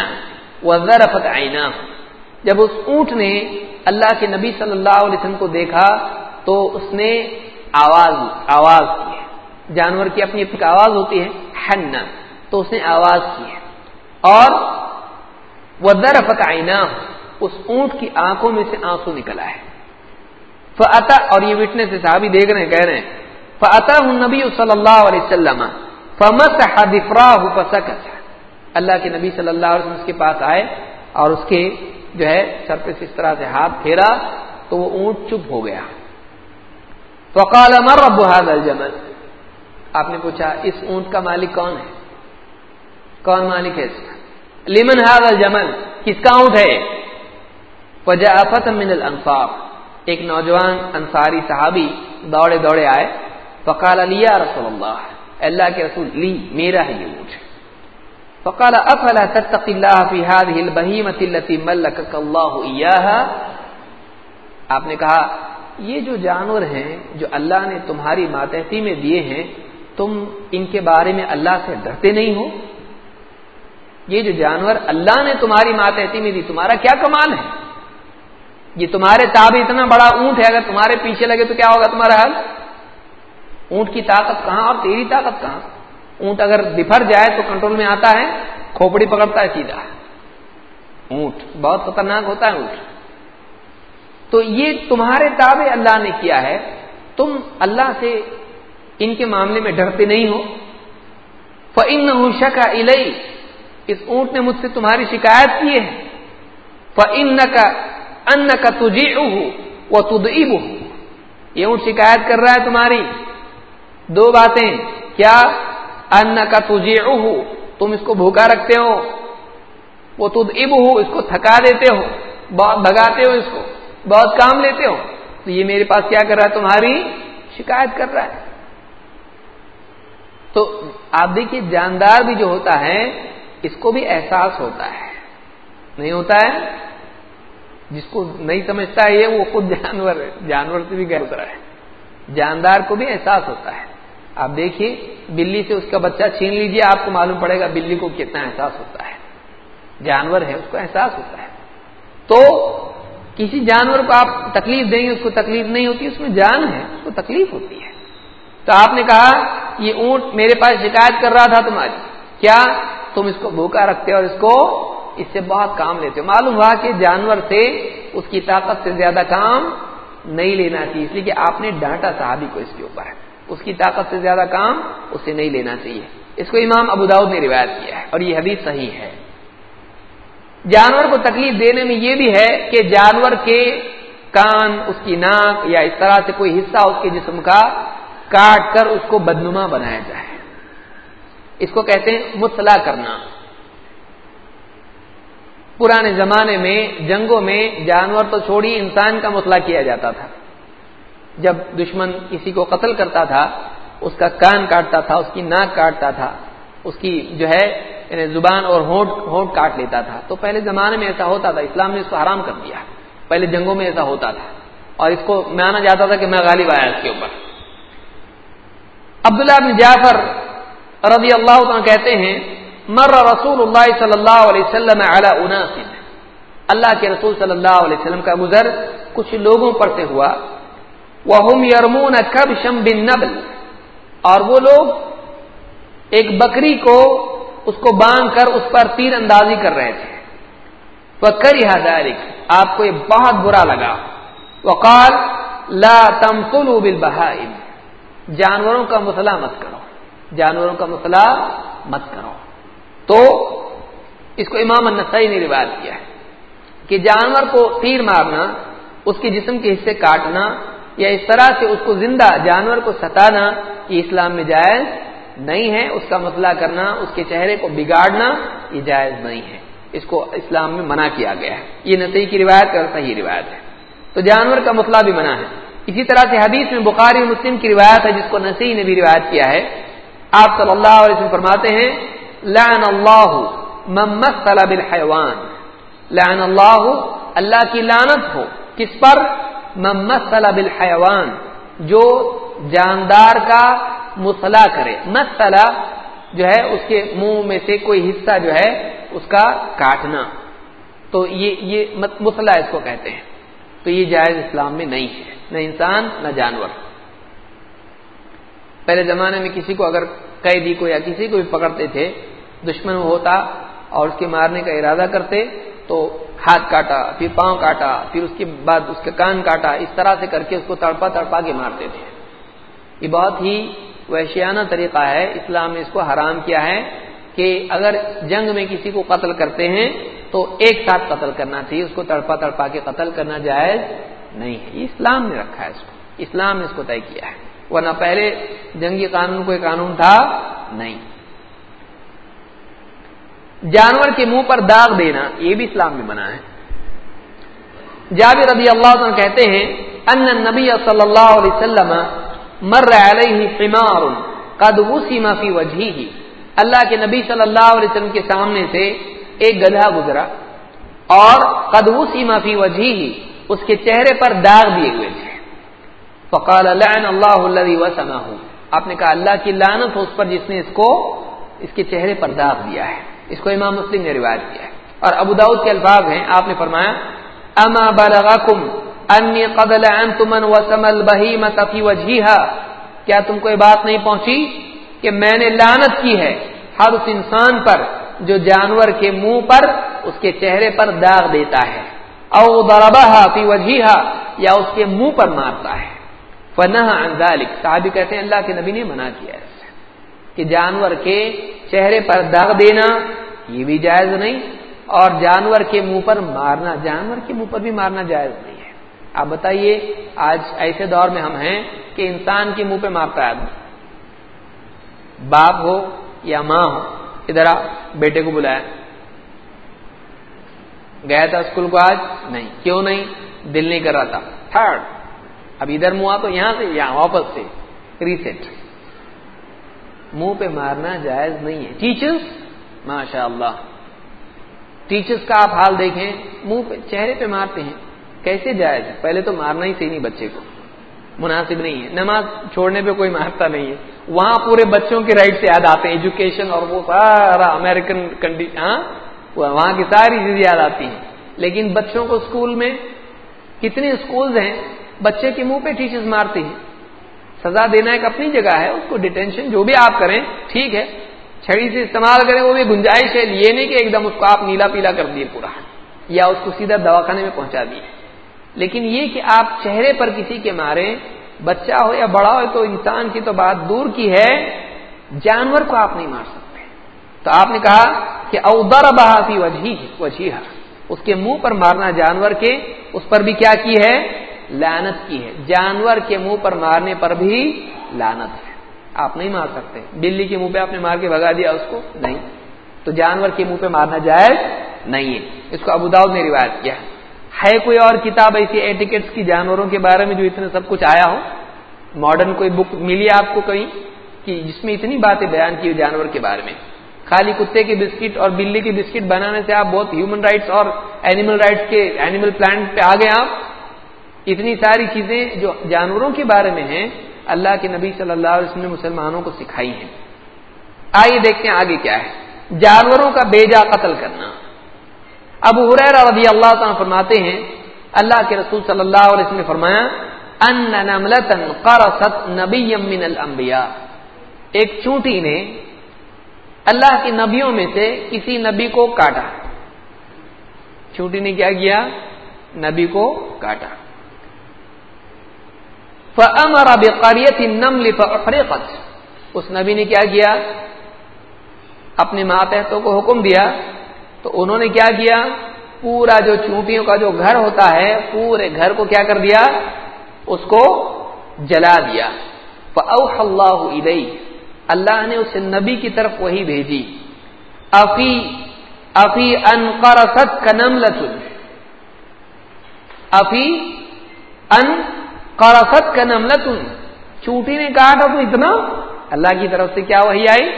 وزرفت عینا جب اس اونٹ نے اللہ کے نبی صلی اللہ علیہ وسلم کو دیکھا تو اس نے آواز آواز کی ہے۔ جانور کی اپنی اپنی آواز ہوتی ہے ہننا تو اس نے آواز کی ہے۔ اور وہ درفت آئینہ اس اونٹ کی آنکھوں میں سے آنسو نکلا ہے۔ فعتا اور یہ وٹنس صحابی دیکھ رہے ہیں، کہہ رہے ہیں فعتا ہوں نبی صلی اللہ علیہ وسلم فمس حدفرا اللہ کے نبی صلی اللہ علیہ وسلم اس کے پاس آئے اور اس کے جو ہے سر پہ اس طرح سے ہاتھ پھیرا تو وہ اونٹ چپ ہو گیا۔ فقال مر رب هذا الجمل؟ آپ نے پوچھا، اس اونٹ کا مالک کون ہے؟ کون مالک ہے اس کا؟ لمن هذا الجمل؟ کس کا اونٹ ہے؟ فجاء من الانصار ایک نوجوان انصاری صحابی دوڑے دوڑے آئے، فقال لیا رسول اللہ اللہ کے رسول، لی، میرا ہے یہ اونٹ فقال، افلا تتق الله في هذه البهيمه التي ملكك الله اياها آپ نے کہا، یہ جو جانور ہیں، جو اللہ نے تمہاری ماتحتی میں دیے ہیں، تم ان کے بارے میں اللہ سے ڈرتے نہیں ہو؟ یہ جو جانور اللہ نے تمہاری ماتحتی میں دی، تمہارا کیا کمال ہے؟ یہ تمہارے تاب اتنا بڑا اونٹ ہے، اگر تمہارے پیچھے لگے تو کیا ہوگا تمہارا حال؟ اونٹ کی طاقت کہاں؟ اور تیری طاقت کہاں؟ اونٹ اگر بفر جائے تو کنٹرول میں آتا ہے، کھوپڑی پکڑتا ہے، سیدھا اونٹ بہت خطرناک ہوتا ہے اونٹ۔ تو یہ تمہارے تابع اللہ نے کیا ہے۔ تم اللہ سے ان کے معاملے میں ڈرتے نہیں ہو۔ فن شکا الئی اس اونٹ نے مجھ سے تمہاری شکایت کی ہے۔ فن کا ان کا تجی وہ تدیب یہ اونٹ شکایت کر رہا ہے تمہاری۔ دو باتیں۔ کیا ان کا تجے تم اس کو بھوکا رکھتے ہو؟ وہ تد ہو اس کو تھکا دیتے ہو؟ بہت بھگاتے ہو اس کو؟ بہت کام لیتے ہو؟ تو یہ میرے پاس کیا کر رہا ہے تمہاری؟ شکایت کر رہا ہے۔ تو آپ دیکھیے، جاندار بھی جو ہوتا ہے، اس کو بھی احساس ہوتا ہے۔ نہیں ہوتا ہے؟ جس کو نہیں سمجھتا ہے یہ، وہ خود جانور ہے جانور سے بھی گھر ہے۔ جاندار کو بھی احساس ہوتا ہے۔ آپ دیکھیے، بلی سے اس کا بچہ چھین لیجیے آپ کو معلوم پڑے گا بلی کو کتنا احساس ہوتا ہے۔ جانور ہے، اس کو احساس ہوتا ہے۔ تو کسی جانور کو آپ تکلیف دیں گے، اس کو تکلیف نہیں ہوتی، اس میں جان ہے، اس کو تکلیف ہوتی ہے۔ تو آپ نے کہا، یہ اونٹ میرے پاس شکایت کر رہا تھا تمہاری۔ کیا تم اس کو بھوکا رکھتے اور اس کو اس سے بہت کام لیتے ہو۔ معلوم ہوا کہ جانور سے اس کی طاقت سے زیادہ کام نہیں لینا چاہیے، اس لیے کہ آپ نے ڈانٹا صحابی کو اس کے اوپر۔ ہے اس کی طاقت سے زیادہ کام اسے نہیں لینا چاہیے۔ اس کو امام ابوداؤد نے روایت کیا ہے اور یہ حدیث صحیح ہے۔ جانور کو تکلیف دینے میں یہ بھی ہے کہ جانور کے کان، اس کی ناک یا اس طرح سے کوئی حصہ اس کے جسم کا کاٹ کر اس کو بدنما بنایا جائے۔ اس کو کہتے ہیں مسلح کرنا۔ پرانے زمانے میں، جنگوں میں جانور تو چھوڑی انسان کا مسئلہ کیا جاتا تھا۔ جب دشمن کسی کو قتل کرتا تھا، اس کا کان کاٹتا تھا، اس کی ناک کاٹتا تھا، اس کی جو ہے یعنی زبان اور ہونٹ ہونٹ کاٹ لیتا تھا۔ تو پہلے زمانے میں ایسا ہوتا تھا، اسلام نے اس کو حرام کر دیا۔ پہلے جنگوں میں ایسا ہوتا تھا۔ اور اس کو مانا جاتا تھا کہ میں غالب آیا اس کے اوپر۔ عبداللہ بن جعفر رضی اللہ عنہ کہتے ہیں مر رسول اللہ صلی اللہ علیہ وسلم علی اللہ کے رسول صلی اللہ علیہ وسلم کا گزر کچھ لوگوں پر سے ہوا. وہ یرمون کب شم بن نبل اور وہ لوگ ایک بکری کو اس کو باندھ کر اس پر تیر اندازی کر رہے تھے. وہ کری حدارک آپ کو یہ بہت برا لگا. وقال، لا تمسلوا بالبہائم. جانوروں کا مسئلہ مت کرو. جانوروں کا مسئلہ مت کرو. تو اس کو امام النسائی نے روایت کیا ہے کہ جانور کو تیر مارنا، اس کے جسم کے حصے کاٹنا یا اس طرح سے اس کو زندہ جانور کو ستانا، یہ اسلام میں جائز نہیں ہے۔ اس کا مسئلہ کرنا، اس کے چہرے کو بگاڑنا، یہ جائز نہیں ہے۔ اس کو اسلام میں منع کیا گیا ہے۔ یہ نسی کی روایت کا صحیح روایت ہے۔ تو جانور کا مسئلہ بھی منع ہے۔ اسی طرح سے حدیث میں بخاری مسلم کی روایت ہے، جس کو نسی نے بھی روایت کیا ہے۔ آپ صلی اللہ علیہ وسلم فرماتے ہیں لعن اللہ طلب الحیوان لعن اللہ اللہ کی لانت ہو. کس پر؟ مسلح بالحیوان. جو جاندار کا مسلح کرے. مسلح جو ہے، اس کے منہ میں سے کوئی حصہ جو ہے، اس کا کاٹنا. تو یہ یہ مسلح اس کو کہتے ہیں. تو یہ جائز اسلام میں نہیں ہے. نہ انسان، نہ جانور. پہلے زمانے میں کسی کو اگر قیدی کو یا کسی کو بھی پکڑتے تھے دشمن ہوتا اور اس کے مارنے کا ارادہ کرتے تو ہاتھ کاٹا، پھر پاؤں کاٹا، پھر اس کے بعد اس کے کان کاٹا، اس طرح سے کر کے اس کو تڑپا تڑپا کے مارتے تھے۔ یہ بہت ہی وحشیانہ طریقہ ہے۔ اسلام نے اس کو حرام کیا ہے کہ اگر جنگ میں کسی کو قتل کرتے ہیں تو ایک ساتھ قتل کرنا چاہیے، اس کو تڑپا تڑپا کے قتل کرنا جائز نہیں ہے۔ یہ اسلام نے رکھا ہے اس کو۔ اسلام نے اس کو طے کیا ہے۔ ورنہ پہلے جنگی قانون کوئی قانون تھا نہیں۔ جانور کے منہ پر داغ دینا، یہ بھی اسلام میں منع ہے۔ جابر رضی اللہ عنہ کہتے ہیں، ان نبی صلی اللہ علیہ وسلم مر علیہ حمار قد وسم فی وجهه اللہ کے نبی صلی اللہ علیہ وسلم کے سامنے سے ایک گدھا گزرا اور قد وسم فی وجهه اس کے چہرے پر داغ دیے ہوئے تھے۔ فقال، لعن اللہ الذي وسمه آپ نے کہا، اللہ کی لعنت ہو اس پر جس نے اس کو، اس کے چہرے پر داغ دیا ہے۔ اس کو امام مسلم نے روایت کیا ہے۔ اور ابو داؤد کے الفاظ ہیں، آپ نے فرمایا، اما بلغکم انی قبل ان تمن وسم البہیمۃ فی وجهها کیا تم کو یہ بات نہیں پہنچی کہ میں نے لعنت کی ہے ہر اس انسان پر جو جانور کے منہ پر اس کے چہرے پر داغ دیتا ہے، او ضربها فی وجهها یا اس کے منہ پر مارتا ہے۔ فنہ عن ذلك صحابی کہتے ہیں، اللہ کے نبی نے منع کیا ہے۔ کہ جانور کے چہرے پر داغ دینا، یہ بھی جائز نہیں، اور جانور کے منہ پر مارنا، جانور کے منہ پر بھی مارنا جائز نہیں ہے۔ آپ بتائیے، آج ایسے دور میں ہم ہیں کہ انسان کے منہ پہ مارتا ہے آدمی۔ باپ ہو یا ماں ہو، ادھر آ بیٹے کو بلایا گیا تھا اسکول کو آج؟ نہیں، کیوں نہیں؟ دل نہیں کر رہا تھا۔ تھرڈ، اب ادھر منہ آ تو یہاں سے، یہاں واپس سے، ریسیٹ۔ منہ پہ مارنا جائز نہیں ہے۔ ٹیچرس ماشاء اللہ ٹیچرس کا آپ حال دیکھیں، منہ پہ، چہرے پہ مارتے ہیں۔ کیسے جائز ہے؟ پہلے تو مارنا ہی صحیح نہیں بچے کو۔ مناسب نہیں ہے۔ نماز چھوڑنے پہ کوئی مارتا نہیں ہے۔ وہاں پورے بچوں کے رائٹ سے یاد آتے ہیں۔ ایجوکیشن اور وہ سارا امیرکن کنڈیشن ہاں؟ وہاں کی ساری چیزیں یاد آتی ہیں۔ لیکن بچوں کو اسکول میں کتنے اسکولز ہیں، بچے کے منہ پہ ٹیچرز مارتے ہیں۔ سزا دینا ایک اپنی جگہ ہے، اس کو ڈیٹینشن جو بھی آپ کریں، ٹھیک ہے۔ چھڑی سے استعمال کریں، وہ بھی گنجائش ہے۔ یہ نہیں کہ ایک دم اس کو آپ نیلا پیلا کر دیے پورا۔ یا اس کو سیدھا دواخانے میں پہنچا دیے۔ لیکن یہ کہ آپ چہرے پر کسی کے مارے، بچہ ہو یا بڑا ہو، تو انسان کی تو بات دور کی ہے۔ جانور کو آپ نہیں مار سکتے۔ تو آپ نے کہا کہ اودر بہافی وجہ وجہ اس کے منہ پر مارنا جانور کے، اس پر بھی کیا کی ہے؟ لانت کی ہے۔ جانور کے منہ پر مارنے پر بھی لانت ہے۔ آپ نہیں مار سکتے۔ بلی کے منہ پہ آپ نے مار کے بھگا دیا، اس کو نہیں۔ تو جانور کے منہ پہ مارنا جائز نہیں ہے۔ اس کو ابوداؤد نے روایت کیا ہے۔ کوئی اور کتاب ایسی ایٹیکٹس کی جانوروں کے بارے میں جو اتنے سب کچھ آیا ہو؟ ماڈرن کوئی بک ملی آپ کو کہیں کہ جس میں اتنی باتیں بیان کی جانور کے بارے میں۔ خالی کتے کے بسکٹ اور بلی کے بسکٹ بنانے سے آپ بہت ہیومن رائٹس اور اینیمل رائٹس کے اینیمل پلانٹ پہ آ گئے آپ۔ اتنی ساری چیزیں جو جانوروں کے بارے میں ہیں، اللہ کے نبی صلی اللہ علیہ وسلم نے مسلمانوں کو سکھائی ہیں۔ آئیے دیکھتے ہیں آگے کیا ہے۔ جانوروں کا بیجا قتل کرنا۔ ابو حریر رضی اللہ تعالیٰ فرماتے ہیں، اللہ کے رسول صلی اللہ علیہ وسلم نے فرمایا، ان قرصت نبی من الانبیاء. ایک چونٹی نے اللہ کے نبیوں میں سے کسی نبی کو کاٹا۔ چونٹی نے کیا کیا؟ نبی کو کاٹا۔ فَأَمَرَ بِقَرْيَةِ النَّمْلِ فَأُحْرِقَتْ۔ اس نبی نے کیا کیا؟ اپنے ماتحتوں کو حکم دیا۔ تو انہوں نے کیا کیا؟ پورا جو چونٹیوں کا جو گھر ہوتا ہے، پورے گھر کو کیا کر دیا؟ اس کو جلا دیا۔ فَأَوْحَ اللَّهُ إِلَيْهِ۔ اللہ نے اس نبی کی طرف وہی بھیجی۔ افی افی انقرست کنملت افی ان قرصت کا نملتن چونٹی نے کاٹا تو اتنا؟ اللہ کی طرف سے کیا وہی آئی؟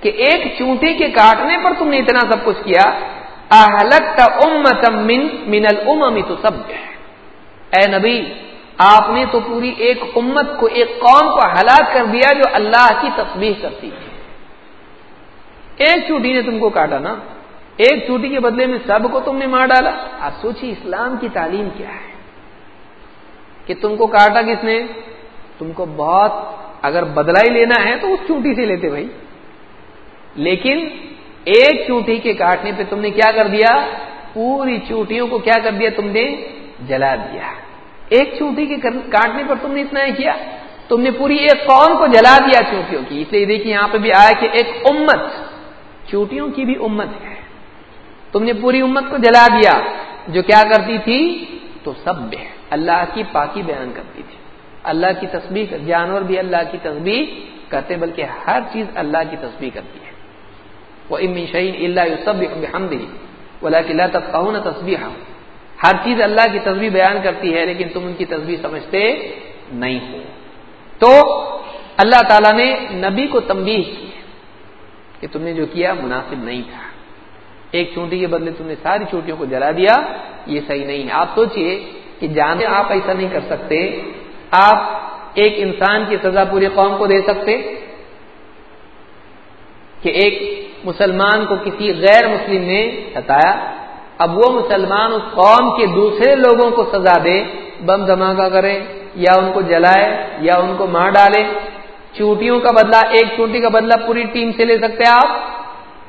کہ ایک چونٹی کے کاٹنے پر تم نے اتنا سب کچھ کیا۔ اہلک کا امتم من من الامم تو سب اے نبی، آپ نے تو پوری ایک امت کو، ایک قوم کو ہلاک کر دیا جو اللہ کی تصویر کرتی ہے ایک چوٹی نے تم کو کاٹا نا؟ ایک چوٹی کے بدلے میں سب کو تم نے مار ڈالا۔ آپ سوچیے اسلام کی تعلیم کیا ہے؟ کہ تم کو کاٹا کس نے؟ تم کو بہت اگر بدلا ہی لینا ہے تو اس چونٹی سے لیتے بھائی۔ لیکن ایک چونٹی کے کاٹنے پہ تم نے کیا کر دیا؟ پوری چوٹیوں کو کیا کر دیا؟ تم نے جلا دیا۔ ایک چونٹی کے کاٹنے پر تم نے اتنا ہی کیا۔ تم نے پوری ایک قوم کو جلا دیا چونٹیوں کی۔ اس لیے دیکھیے یہاں پہ بھی آیا کہ ایک امت چوٹیوں کی بھی امت ہے۔ تم نے پوری امت کو جلا دیا۔ جو کیا کرتی تھی؟ تو سب اللہ کی پاکی بیان کرتی تھی۔ اللہ کی تصویر جانور بھی اللہ کی تصویر کرتے، بلکہ ہر چیز اللہ کی تصویر کرتی ہے۔ وہ امی شعین اللہ سب ہم دی اللہ تب کہو نا تصویر ہر چیز اللہ کی تصویر بیان کرتی ہے، لیکن تم ان کی تصویر سمجھتے نہیں ہو۔ تو اللہ تعالیٰ نے نبی کو تمبی کی کہ تم نے جو کیا مناسب نہیں تھا۔ ایک چونٹی کے بدلے تم نے ساری چوٹیوں کو جلا دیا، یہ صحیح نہیں ہے۔ آپ سوچئے کہ جانے آپ ایسا نہیں کر سکتے، آپ ایک انسان کی سزا پوری قوم کو دے سکتے کہ ایک مسلمان کو کسی غیر مسلم نے بتایا اب وہ مسلمان اس قوم کے دوسرے لوگوں کو سزا دے، بم دھماکہ کرے، یا ان کو جلائے، یا ان کو مار ڈالے۔ چوٹیوں کا بدلہ، ایک چوٹی کا بدلہ پوری ٹیم سے لے سکتے آپ؟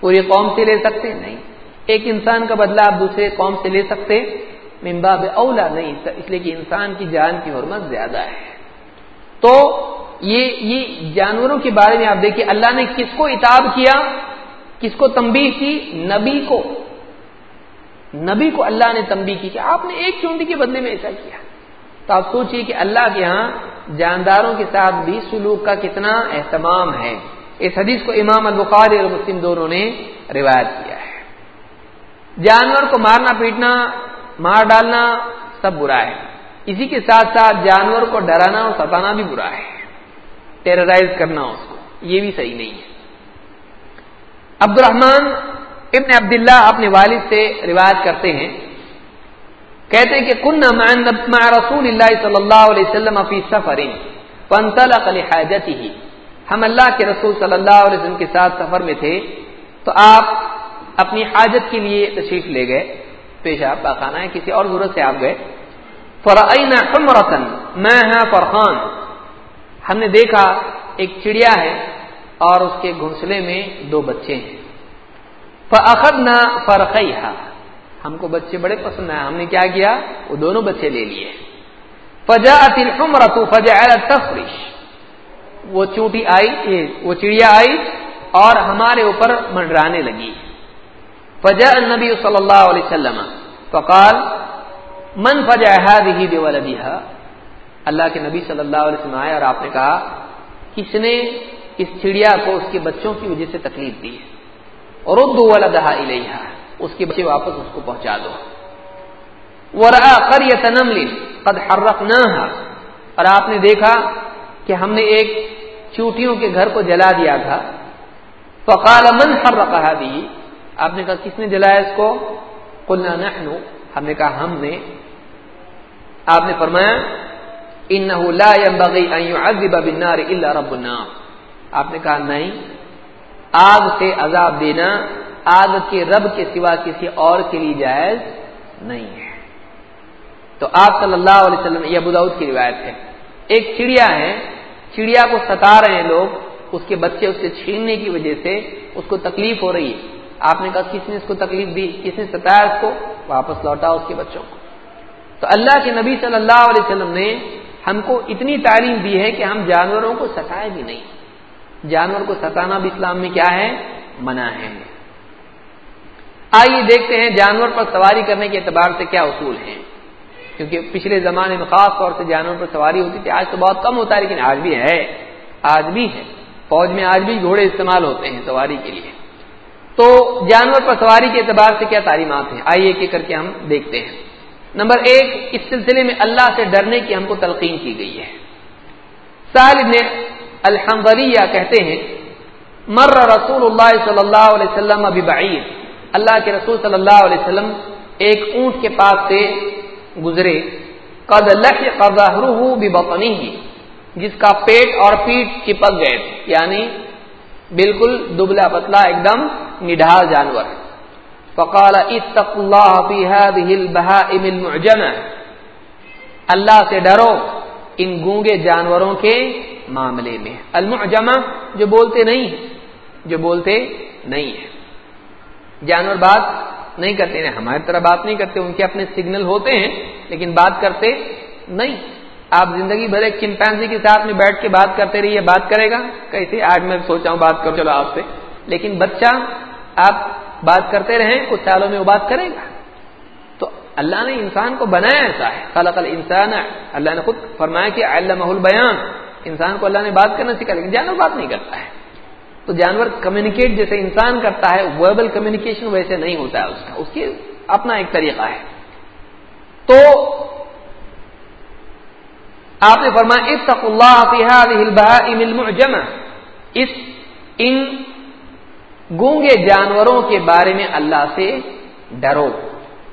پوری قوم سے لے سکتے؟ نہیں۔ ایک انسان کا بدلہ آپ دوسرے قوم سے لے سکتے؟ ممباب اولا نہیں اس لیے کہ انسان کی جان کی حرمت زیادہ ہے۔ تو یہ یہ جانوروں کے بارے میں آپ دیکھیے اللہ نے کس کو اتاب کیا؟ کس کو تمبی کی؟ نبی کو۔ نبی کو اللہ نے تمبی کی کہ آپ نے ایک چونٹی کے بدلے میں ایسا کیا۔ تو آپ سوچئے کہ اللہ کے ہاں جانداروں کے ساتھ بھی سلوک کا کتنا اہتمام ہے۔ اس حدیث کو امام البخاری اور مسلم دونوں نے روایت کیا ہے۔ جانور کو مارنا، پیٹنا مار ڈالنا سب برا ہے۔ اسی کے ساتھ ساتھ جانور کو ڈرانا اور ستانا بھی برا ہے۔ ٹیررائز کرنا اس کو۔ یہ بھی صحیح نہیں ہے۔ عبد الرحمان ابن عبداللہ اپنے والد سے روایت کرتے ہیں۔ کہتے ہیں کہ کن مع رسول اللہ صلی اللہ علیہ وسلم فی سفر فانطلق لحاجته۔ ہم اللہ کے رسول صلی اللہ علیہ وسلم کے ساتھ سفر میں تھے تو آپ اپنی حاجت کے لیے تشریف لے گئے۔ پیشاب کا خانہ ہے، کسی اور ضرورت سے آپ گئے۔ فرعینا حمرتن میں فرخان۔ ہم نے دیکھا ایک چڑیا ہے اور اس کے گھونسلے میں دو بچے ہیں۔ فخد نہ فرقی ہم کو بچے بڑے پسند آئے، ہم نے کیا کیا؟ وہ دونوں بچے لے لیے۔ فجا الحمرت فجا تفریش وہ چونٹی آئی، وہ چڑیا آئی اور ہمارے اوپر منڈرانے لگی۔ فجا نبی صلی اللہ علیہ وسلم فقال، من فجا هذه بولدها؟ اللہ کے نبی صلی اللہ علیہ وسلم آئے اور آپ نے کہا، کس نے اس چڑیا کو اس کے بچوں کی وجہ سے تکلیف دی ہے؟ اور ردو ولدها الیہا اس کے بچے واپس اس کو پہنچا دو۔ ورا قرية نمل قد حرقناها۔ اور آپ نے دیکھا کہ ہم نے ایک چوٹیوں کے گھر کو جلا دیا تھا۔ فقال، من حرق هذه؟ آپ نے کہا کس نے جلایا اس کو؟ قلنا نحن۔ ہم نے کہا ہم نے۔ آپ نے فرمایا انه لا ينبغي ان يعذب بالنار الا رب النار۔ آپ نے کہا نہیں، آگ سے عذاب دینا، آگ کے رب کے سوا کسی اور کے لیے جائز نہیں ہے۔ تو آپ صلی اللہ علیہ وسلم، یہ ابوداؤد کی روایت ہے۔ ایک چڑیا ہے، چڑیا کو ستا رہے ہیں لوگ، اس کے بچے اس سے چھیننے کی وجہ سے اس کو تکلیف ہو رہی ہے۔ آپ نے کہا کس نے اس کو تکلیف دی؟ کس نے ستایا اس کو؟ واپس لوٹا اس کے بچوں کو۔ تو اللہ کے نبی صلی اللہ علیہ وسلم نے ہم کو اتنی تعلیم دی ہے کہ ہم جانوروں کو ستائے بھی نہیں۔ جانور کو ستانا بھی اسلام میں کیا ہے؟ منع ہے۔ آئیے دیکھتے ہیں جانور پر سواری کرنے کے اعتبار سے کیا اصول ہیں۔ کیونکہ پچھلے زمانے میں خاص طور سے جانور پر سواری ہوتی تھی، آج تو بہت کم ہوتا ہے، لیکن آج بھی ہے۔ آج بھی ہے۔ فوج میں آج بھی گھوڑے استعمال ہوتے ہیں سواری کے لیے۔ تو جانور پر سواری کے اعتبار سے کیا تعلیمات ہیں؟ آئیے ایک کر کے ہم دیکھتے ہیں۔ نمبر ایک، اس سلسلے میں اللہ سے ڈرنے کی ہم کو تلقین کی گئی ہے۔ سال نے الحمد کہتے ہیں، مر رسول اللہ صلی اللہ علیہ وسلم ابھی بعید اللہ کے رسول صلی اللہ علیہ وسلم ایک اونٹ کے پاس سے گزرے۔ قد بھی بپنی ہی جس کا پیٹ اور پیٹ چپک گئے تھے یعنی بالکل دبلا پتلا ایک دم نڈھال جانور فقال اللہ سے ڈرو ان گونگے جانوروں کے معاملے میں۔ المعجمہ جو بولتے نہیں، جو بولتے نہیں ہیں۔ جانور بات نہیں کرتے ہیں ہماری طرح بات نہیں کرتے، ان کے اپنے سگنل ہوتے ہیں، لیکن بات کرتے نہیں۔ آپ زندگی بھر ایک چمپینزی کے ساتھ میں بیٹھ کے بات کرتے رہیے بات کرے گا۔ کیسے؟ آج میں سوچا ہوں بات کروں۔ چلو آپ سے۔ لیکن بچہ آپ بات کرتے رہیں، کچھ سالوں میں وہ بات کرے گا۔ تو اللہ نے انسان کو بنایا ایسا ہے۔ خلق الانسان۔ اللہ نے خود فرمایا کہ علمہ البیان۔ انسان کو اللہ نے بات کرنا سکھا لیکن جانور بات نہیں کرتا ہے۔ تو جانور کمیونیکیٹ جیسے انسان کرتا ہے وربل کمیونیکیشن ویسے نہیں ہوتا ہے اس کا۔ اس کی اپنا ایک طریقہ ہے۔ تو آپ نے فرمایا اس ان گونگے جانوروں کے بارے میں اللہ سے ڈرو۔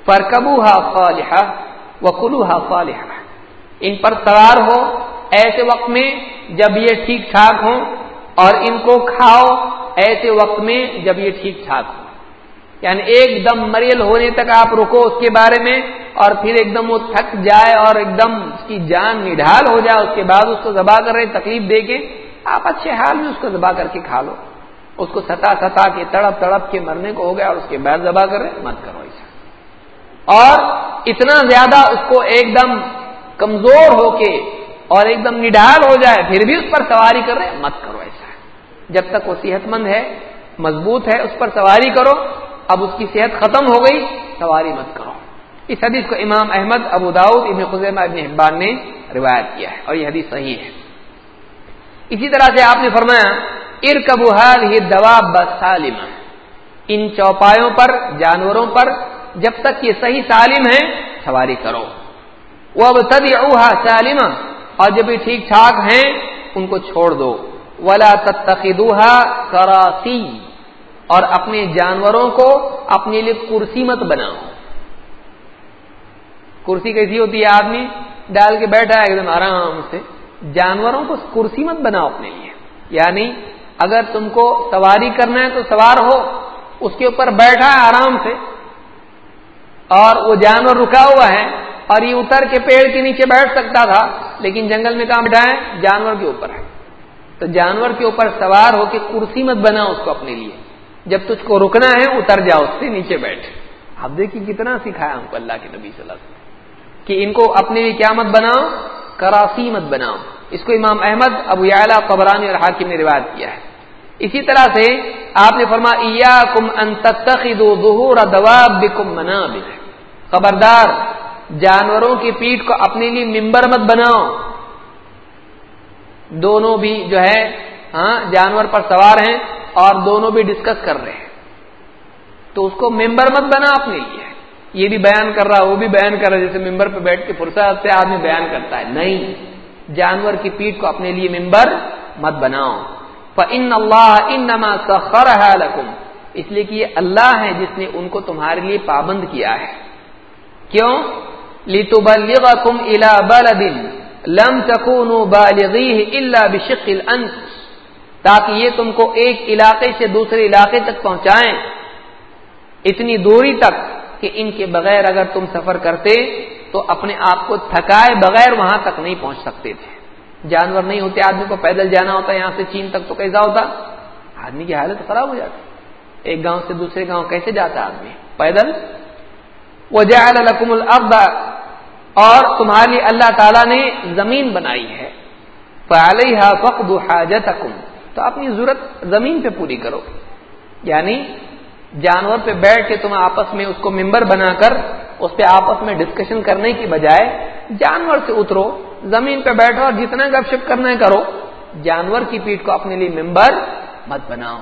پر کبو ہا فالحا و ہا فالحا ان پر سوار ہو ایسے وقت میں جب یہ ٹھیک ٹھاک ہوں اور ان کو کھاؤ ایسے وقت میں جب یہ ٹھیک ٹھاک ہو یعنی ایک دم مریل ہونے تک آپ رکو اس کے بارے میں اور پھر ایک دم وہ تھک جائے اور ایک دم اس کی جان نڈھال ہو جائے، اس کے بعد اس کو ذبح کر رہے، تکلیف دے کے آپ اچھے حال میں اس کو ذبح کر کے کھا لو۔ اس کو ستا ستا کے تڑپ تڑپ کے مرنے کو ہو گیا اور اس کے بعد ذبح کر رہے مت کرو ایسا اور اتنا زیادہ اس کو ایک دم کمزور ہو کے اور ایک دم نڈال ہو جائے، پھر بھی اس پر سواری کر رہے، مت کرو ایسا جب تک وہ صحت مند ہے، مضبوط ہے، اس پر سواری کرو اب اس کی صحت ختم ہو گئی، سواری مت کرو۔ اس حدیث کو امام احمد، ابو داؤد، ابن خزیمہ، ابن حبان نے روایت کیا ہے اور یہ حدیث صحیح ہے۔ اسی طرح سے آپ نے فرمایا ارکبوحال ہی دوا بسالمہ ان چوپایوں پر، جانوروں پر جب تک یہ صحیح سالم ہے، سواری کرو۔ وہ اب تد سالمہ۔ اور جب یہ ٹھیک ٹھاک ہیں، ان کو چھوڑ دو۔ ولا تتخذوها کراسی۔ اور اپنے جانوروں کو اپنے لیے کرسی مت بناؤ۔ کرسی کیسی ہوتی ہے؟ آدمی ڈال کے بیٹھا ہے، ایک دم آرام سے۔ جانوروں کو کرسی مت بناؤ اپنے لیے۔ یعنی اگر تم کو سواری کرنا ہے تو سوار ہو، اس کے اوپر بیٹھا ہے آرام سے۔ اور وہ جانور رکا ہوا ہے اور یہ اتر کے پیڑ کے نیچے بیٹھ سکتا تھا، لیکن جنگل میں کہاں بیٹھا ہے جانور کے اوپر ہے۔ تو جانور کے اوپر سوار ہو کے کرسی مت بنا اس کو اپنے لیے۔ جب تجھ کو رکنا ہے، اتر جاؤ، اس سے نیچے بیٹھ۔ اب دیکھیے کتنا سکھایا ہم کو اللہ کے نبی صلی اللہ علیہ وسلم۔ کہ ان کو اپنے لیے کیا مت بناؤ، کراسی مت بناؤ۔ اس کو امام احمد، ابو یعلا قبرانی اور حاکم نے روایت کیا ہے۔ اسی طرح سے آپ نے فرما کم خبردار، جانوروں کی پیٹ کو اپنے لیے ممبر مت بناؤ۔ دونوں بھی جو ہے ہاں جانور پر سوار ہیں۔ اور دونوں بھی ڈسکس کر رہے ہیں۔ تو اس کو ممبر مت بنا اپنے لیے۔ یہ بھی بیان کر رہا، وہ بھی بیان کر رہا، جیسے ممبر پہ بیٹھ کے فرصت سے آدمی بیان کرتا ہے۔ نہیں، جانور کی پیٹ کو اپنے لیے ممبر مت بناؤ۔ ان اللہ ان نما سخر اس لیے کہ یہ اللہ ہے جس نے ان کو تمہارے لیے پابند کیا ہے۔ کیوں؟ لیتو بل کم الا بل دن لم تکونوا بالغیہ الا بشق الانفس تاکہ یہ تم کو ایک علاقے سے دوسرے علاقے تک پہنچائیں۔ اتنی دوری تک کہ ان کے بغیر اگر تم سفر کرتے تو اپنے آپ کو تھکائے بغیر وہاں تک نہیں پہنچ سکتے تھے۔ جانور نہیں ہوتے، آدمی کو پیدل جانا ہوتا، یہاں سے چین تک تو کیسا ہوتا؟ آدمی کی حالت خراب ہو جاتی۔ ایک گاؤں سے دوسرے گاؤں کیسے جاتا آدمی؟ پیدل؟ وہ جائے لکم اور تمہارے لیے اللہ تعالیٰ نے زمین بنائی ہے۔ فعلیہ فقد حاجتکم۔ تو اپنی ضرورت زمین پہ پوری کرو۔ یعنی جانور پہ بیٹھ کے تم آپس میں اس کو ممبر بنا کر اس پہ آپس میں ڈسکشن کرنے کی بجائے جانور سے اترو، زمین پہ بیٹھو اور جتنا گپ شپ کرنا ہے کرو۔ جانور کی پیٹ کو اپنے لیے ممبر مت بناؤ۔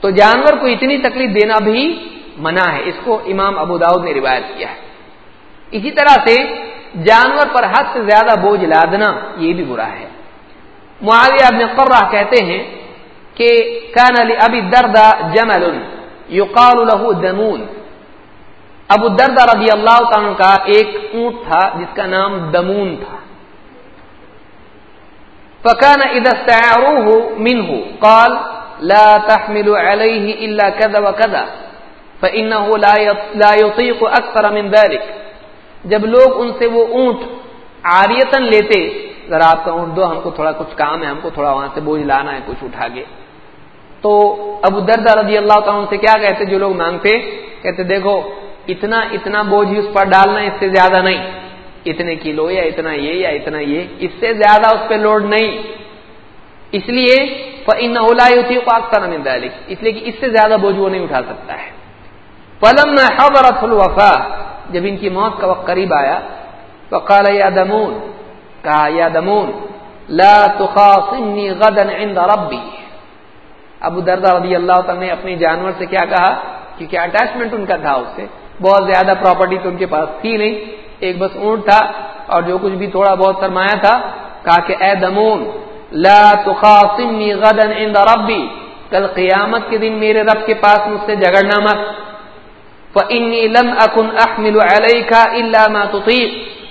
تو جانور کو اتنی تکلیف دینا بھی منع ہے۔ اس کو امام ابو داؤد نے روایت کیا ہے۔ اسی طرح سے جانور پر حد سے زیادہ بوجھ لادنا یہ بھی برا ہے۔ معاویہ ابن قرہ کہتے ہیں کہ کان علی ابھی دردا جمل یقال له دمون۔ ابو الدردہ رضی اللہ تعالیٰ کا ایک اونٹ تھا جس کا نام دمون تھا۔ فكان اذا استعاروه منه قال لا تحمل عليه الا كذا وكذا فانه لا لا يطيق اكثر من ذلك جب لوگ ان سے وہ اونٹ عاریتن لیتے ذرا آپ کا اونٹ دو ہم کو تھوڑا کچھ کام ہے، ہم کو تھوڑا وہاں سے بوجھ لانا ہے، کچھ اٹھا کے۔ تو ابو دردہ رضی اللہ تعالیٰ سے کیا کہتے جو لوگ مانگتے؟ کہتے، دیکھو، اتنا اتنا بوجھ اس پر ڈالنا اس سے زیادہ نہیں۔ اتنے کلو یا اتنا یہ یا اتنا یہ، اس سے زیادہ اس پہ لوڈ نہیں۔ اس لیے ان ہوتی کو اکثر اس لیے کہ اس سے زیادہ بوجھ وہ نہیں اٹھا سکتا ہے۔ پلم حبرت الوفا جب ان کی موت کا وقت قریب آیا تو کال یا دمون کہا، یا دمون، لا تخاصمنی غدا عند ربی. ابو دردہ رضی اللہ تعالی نے اپنی جانور سے کیا کہا، کیونکہ اٹیچمنٹ ان کا تھا اس سے، بہت زیادہ پراپرٹی تو ان کے پاس تھی نہیں، ایک بس اونٹ تھا، اور جو کچھ بھی تھوڑا بہت سرمایا تھا، کہا کہ، اے دمون، لا تخاصمنی غدا عند ربی، کل قیامت کے دن میرے رب کے پاس مجھ سے جگڑنا مت، فإني لم أكن أحمل عليك إلا ما تطيق.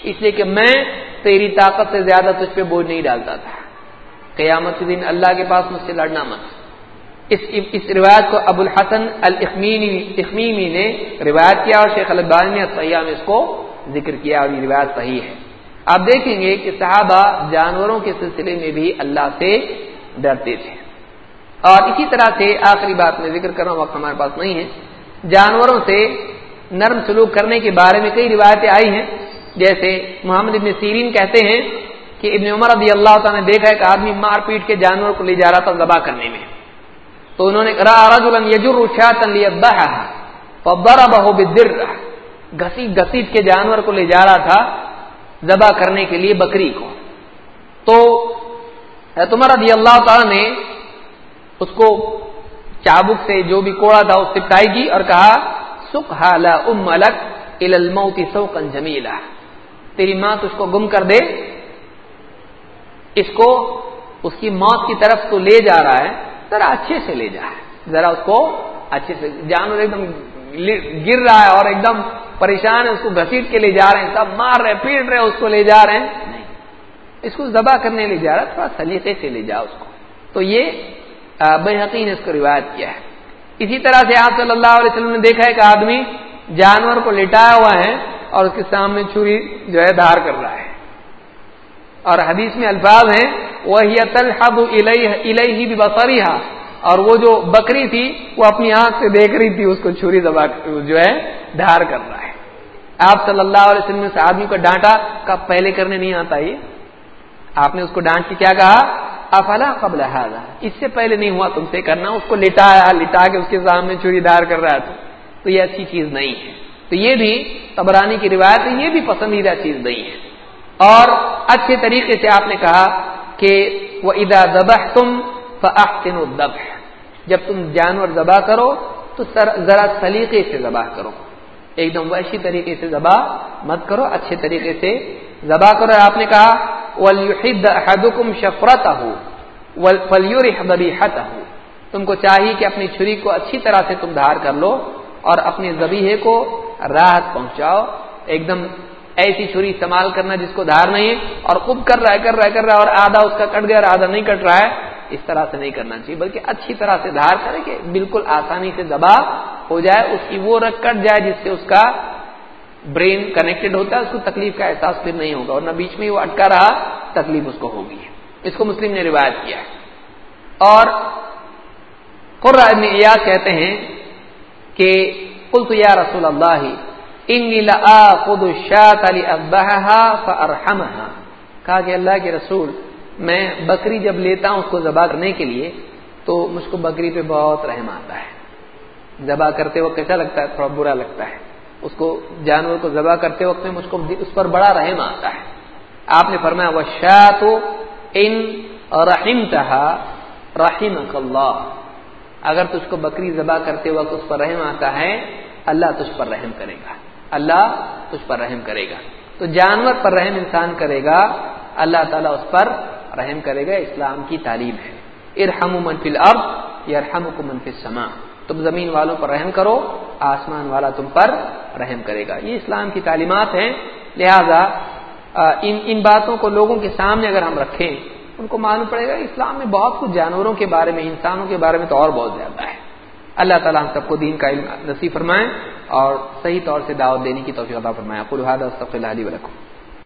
اس لیے کہ میں تیری طاقت سے زیادہ تجھ پہ بوجھ نہیں ڈالتا تھا۔ قیامت کے دن اللہ کے پاس مجھ سے لڑنا مت۔ اس اس روایت کو ابو الحسن الخمیمی نے روایت کیا اور شیخ البانی نے سیاح میں اس کو ذکر کیا اور یہ روایت صحیح ہے۔ آپ دیکھیں گے کہ صحابہ جانوروں کے سلسلے میں بھی اللہ سے ڈرتے تھے۔ اور اسی طرح سے آخری بات میں ذکر کر رہا ہوں، وقت ہمارے پاس نہیں ہے۔ جانوروں سے نرم سلوک کرنے کے بارے میں کئی روایتیں آئی ہیں۔ جیسے محمد ابن سیرین کہتے ہیں کہ ابن عمر رضی اللہ تعالیٰ نے دیکھا ایک آدمی مار پیٹ کے جانور کو لے جا رہا تھا ذبح کرنے میں۔ تو انہوں نے گھسیٹ گھسیٹ کے جانور کو لے جا رہا تھا ذبح کرنے کے لیے بکری کو۔ تو تمہارا رضی اللہ تعالیٰ نے اس کو چابک سے جو بھی کوڑا تھا اس سے پٹائی کی اور کہا سکھ حالا ام ملک الموتی سو جمیلا تیری ماں تو اس کو گم کر دے، اس کو، اس کی موت کی طرف تو لے جا رہا ہے، ذرا اچھے سے لے جا ذرا اس کو اچھے سے، جانور ایک دم گر رہا ہے اور ایک دم پریشان ہے، اس کو گھسیٹ کے لے جا رہے ہیں، سب مار رہے پیٹ رہے اس کو لے جا رہے ہیں۔ نہیں، اس کو ذبح کرنے لے جا رہا تھوڑا سلیقے سے لے جا اس کو۔ تو یہ بے نے اس کو روایت کیا ہے۔ اسی طرح سے آپ صلی اللہ علیہ وسلم نے دیکھا ہے کہ آدمی جانور کو لٹایا ہوا ہے اور اس کے سامنے چھری جو ہے دھار کر رہا ہے۔ اور حدیث میں الفاظ ہیں وہ الہی بھی بسری اور وہ جو بکری تھی، وہ اپنی آنکھ سے دیکھ رہی تھی، اس کو چھری دبا جو ہے دھار کر رہا ہے۔ آپ صلی اللہ علیہ وسلم نے آدمی کو ڈانٹا کب پہلے کرنے نہیں آتا یہ۔ آپ نے اس کو ڈانٹ کے کیا کہا؟ افلا قبل حاضر اس سے پہلے نہیں ہوا تم سے کرنا، اس کو لٹایا، لٹا کے اس کے سامنے چوری دار کر رہا تھا۔ تو یہ اچھی چیز نہیں ہے۔ تو یہ بھی تبرانی کی روایت ہے، یہ بھی پسندیدہ چیز نہیں ہے۔ اور اچھے طریقے سے آپ نے کہا کہ وہ ادا دبہ تم فن دب جب تم جانور ذبح کرو تو ذرا سلیقے سے ذبح کرو۔ ایک دم ویسی طریقے سے ذبح مت کرو، اچھے طریقے سے ذبح کرو۔ آپ نے کہا شفرت ہو تم کو چاہیے کہ اپنی چھری کو اچھی طرح سے تم دھار کر لو۔ اور اپنے زبیحے کو راحت پہنچاؤ۔ ایک دم ایسی چھری استعمال کرنا جس کو دھار نہیں، اور خود کر رہا ہے، کر رہا ہے، کر رہا ہے، اور آدھا اس کا کٹ گیا اور آدھا نہیں کٹ رہا ہے۔ اس طرح سے نہیں کرنا چاہیے، بلکہ اچھی طرح سے دھار کرے کہ بالکل آسانی سے دبا ہو جائے، اس کی وہ رکھ کٹ جائے جس سے اس کا برین کنیکٹڈ ہوتا ہے، اس کو تکلیف کا احساس پھر نہیں ہوگا۔ اور نہ بیچ میں وہ اٹکا رہا، تکلیف اس کو ہوگی۔ اس کو مسلم نے روایت کیا ہے۔ اور ایاز کہتے ہیں کہ کل تو یا رسول اللہ خود شاط علی کہا کہ اللہ کے رسول، میں بکری جب لیتا ہوں اس کو ذبح کرنے کے لیے، تو مجھ کو بکری پہ بہت رحم آتا ہے۔ ذبح کرتے وقت کیسا لگتا ہے؟ تھوڑا برا لگتا ہے۔ اس کو، جانور کو ذبح کرتے وقت میں مجھ کو اس پر بڑا رحم آتا ہے۔ آپ نے فرمایا وہ شاہ تو ان رحم تہا رحیم اللہ اگر تجھ کو بکری ذبح کرتے وقت اس پر رحم آتا ہے، اللہ تجھ پر رحم کرے گا۔ اللہ تجھ پر رحم کرے گا۔ تو جانور پر رحم انسان کرے گا، اللہ تعالیٰ اس پر رحم کرے گا۔ اسلام کی تعلیم ہے۔ ارحم منفی الارض یا ارحم کو منفی سما تم زمین والوں پر رحم کرو، آسمان والا تم پر رحم کرے گا۔ یہ اسلام کی تعلیمات ہیں۔ لہذا ان ان باتوں کو لوگوں کے سامنے اگر ہم رکھیں ان کو معلوم پڑے گا، اسلام میں بہت کچھ جانوروں کے بارے میں، انسانوں کے بارے میں تو اور بہت زیادہ ہے۔ اللہ تعالیٰ ہم سب کو دین کا علم نصیب فرمائیں اور صحیح طور سے دعوت دینے کی توفیق عطا فرمائیں علی ولکم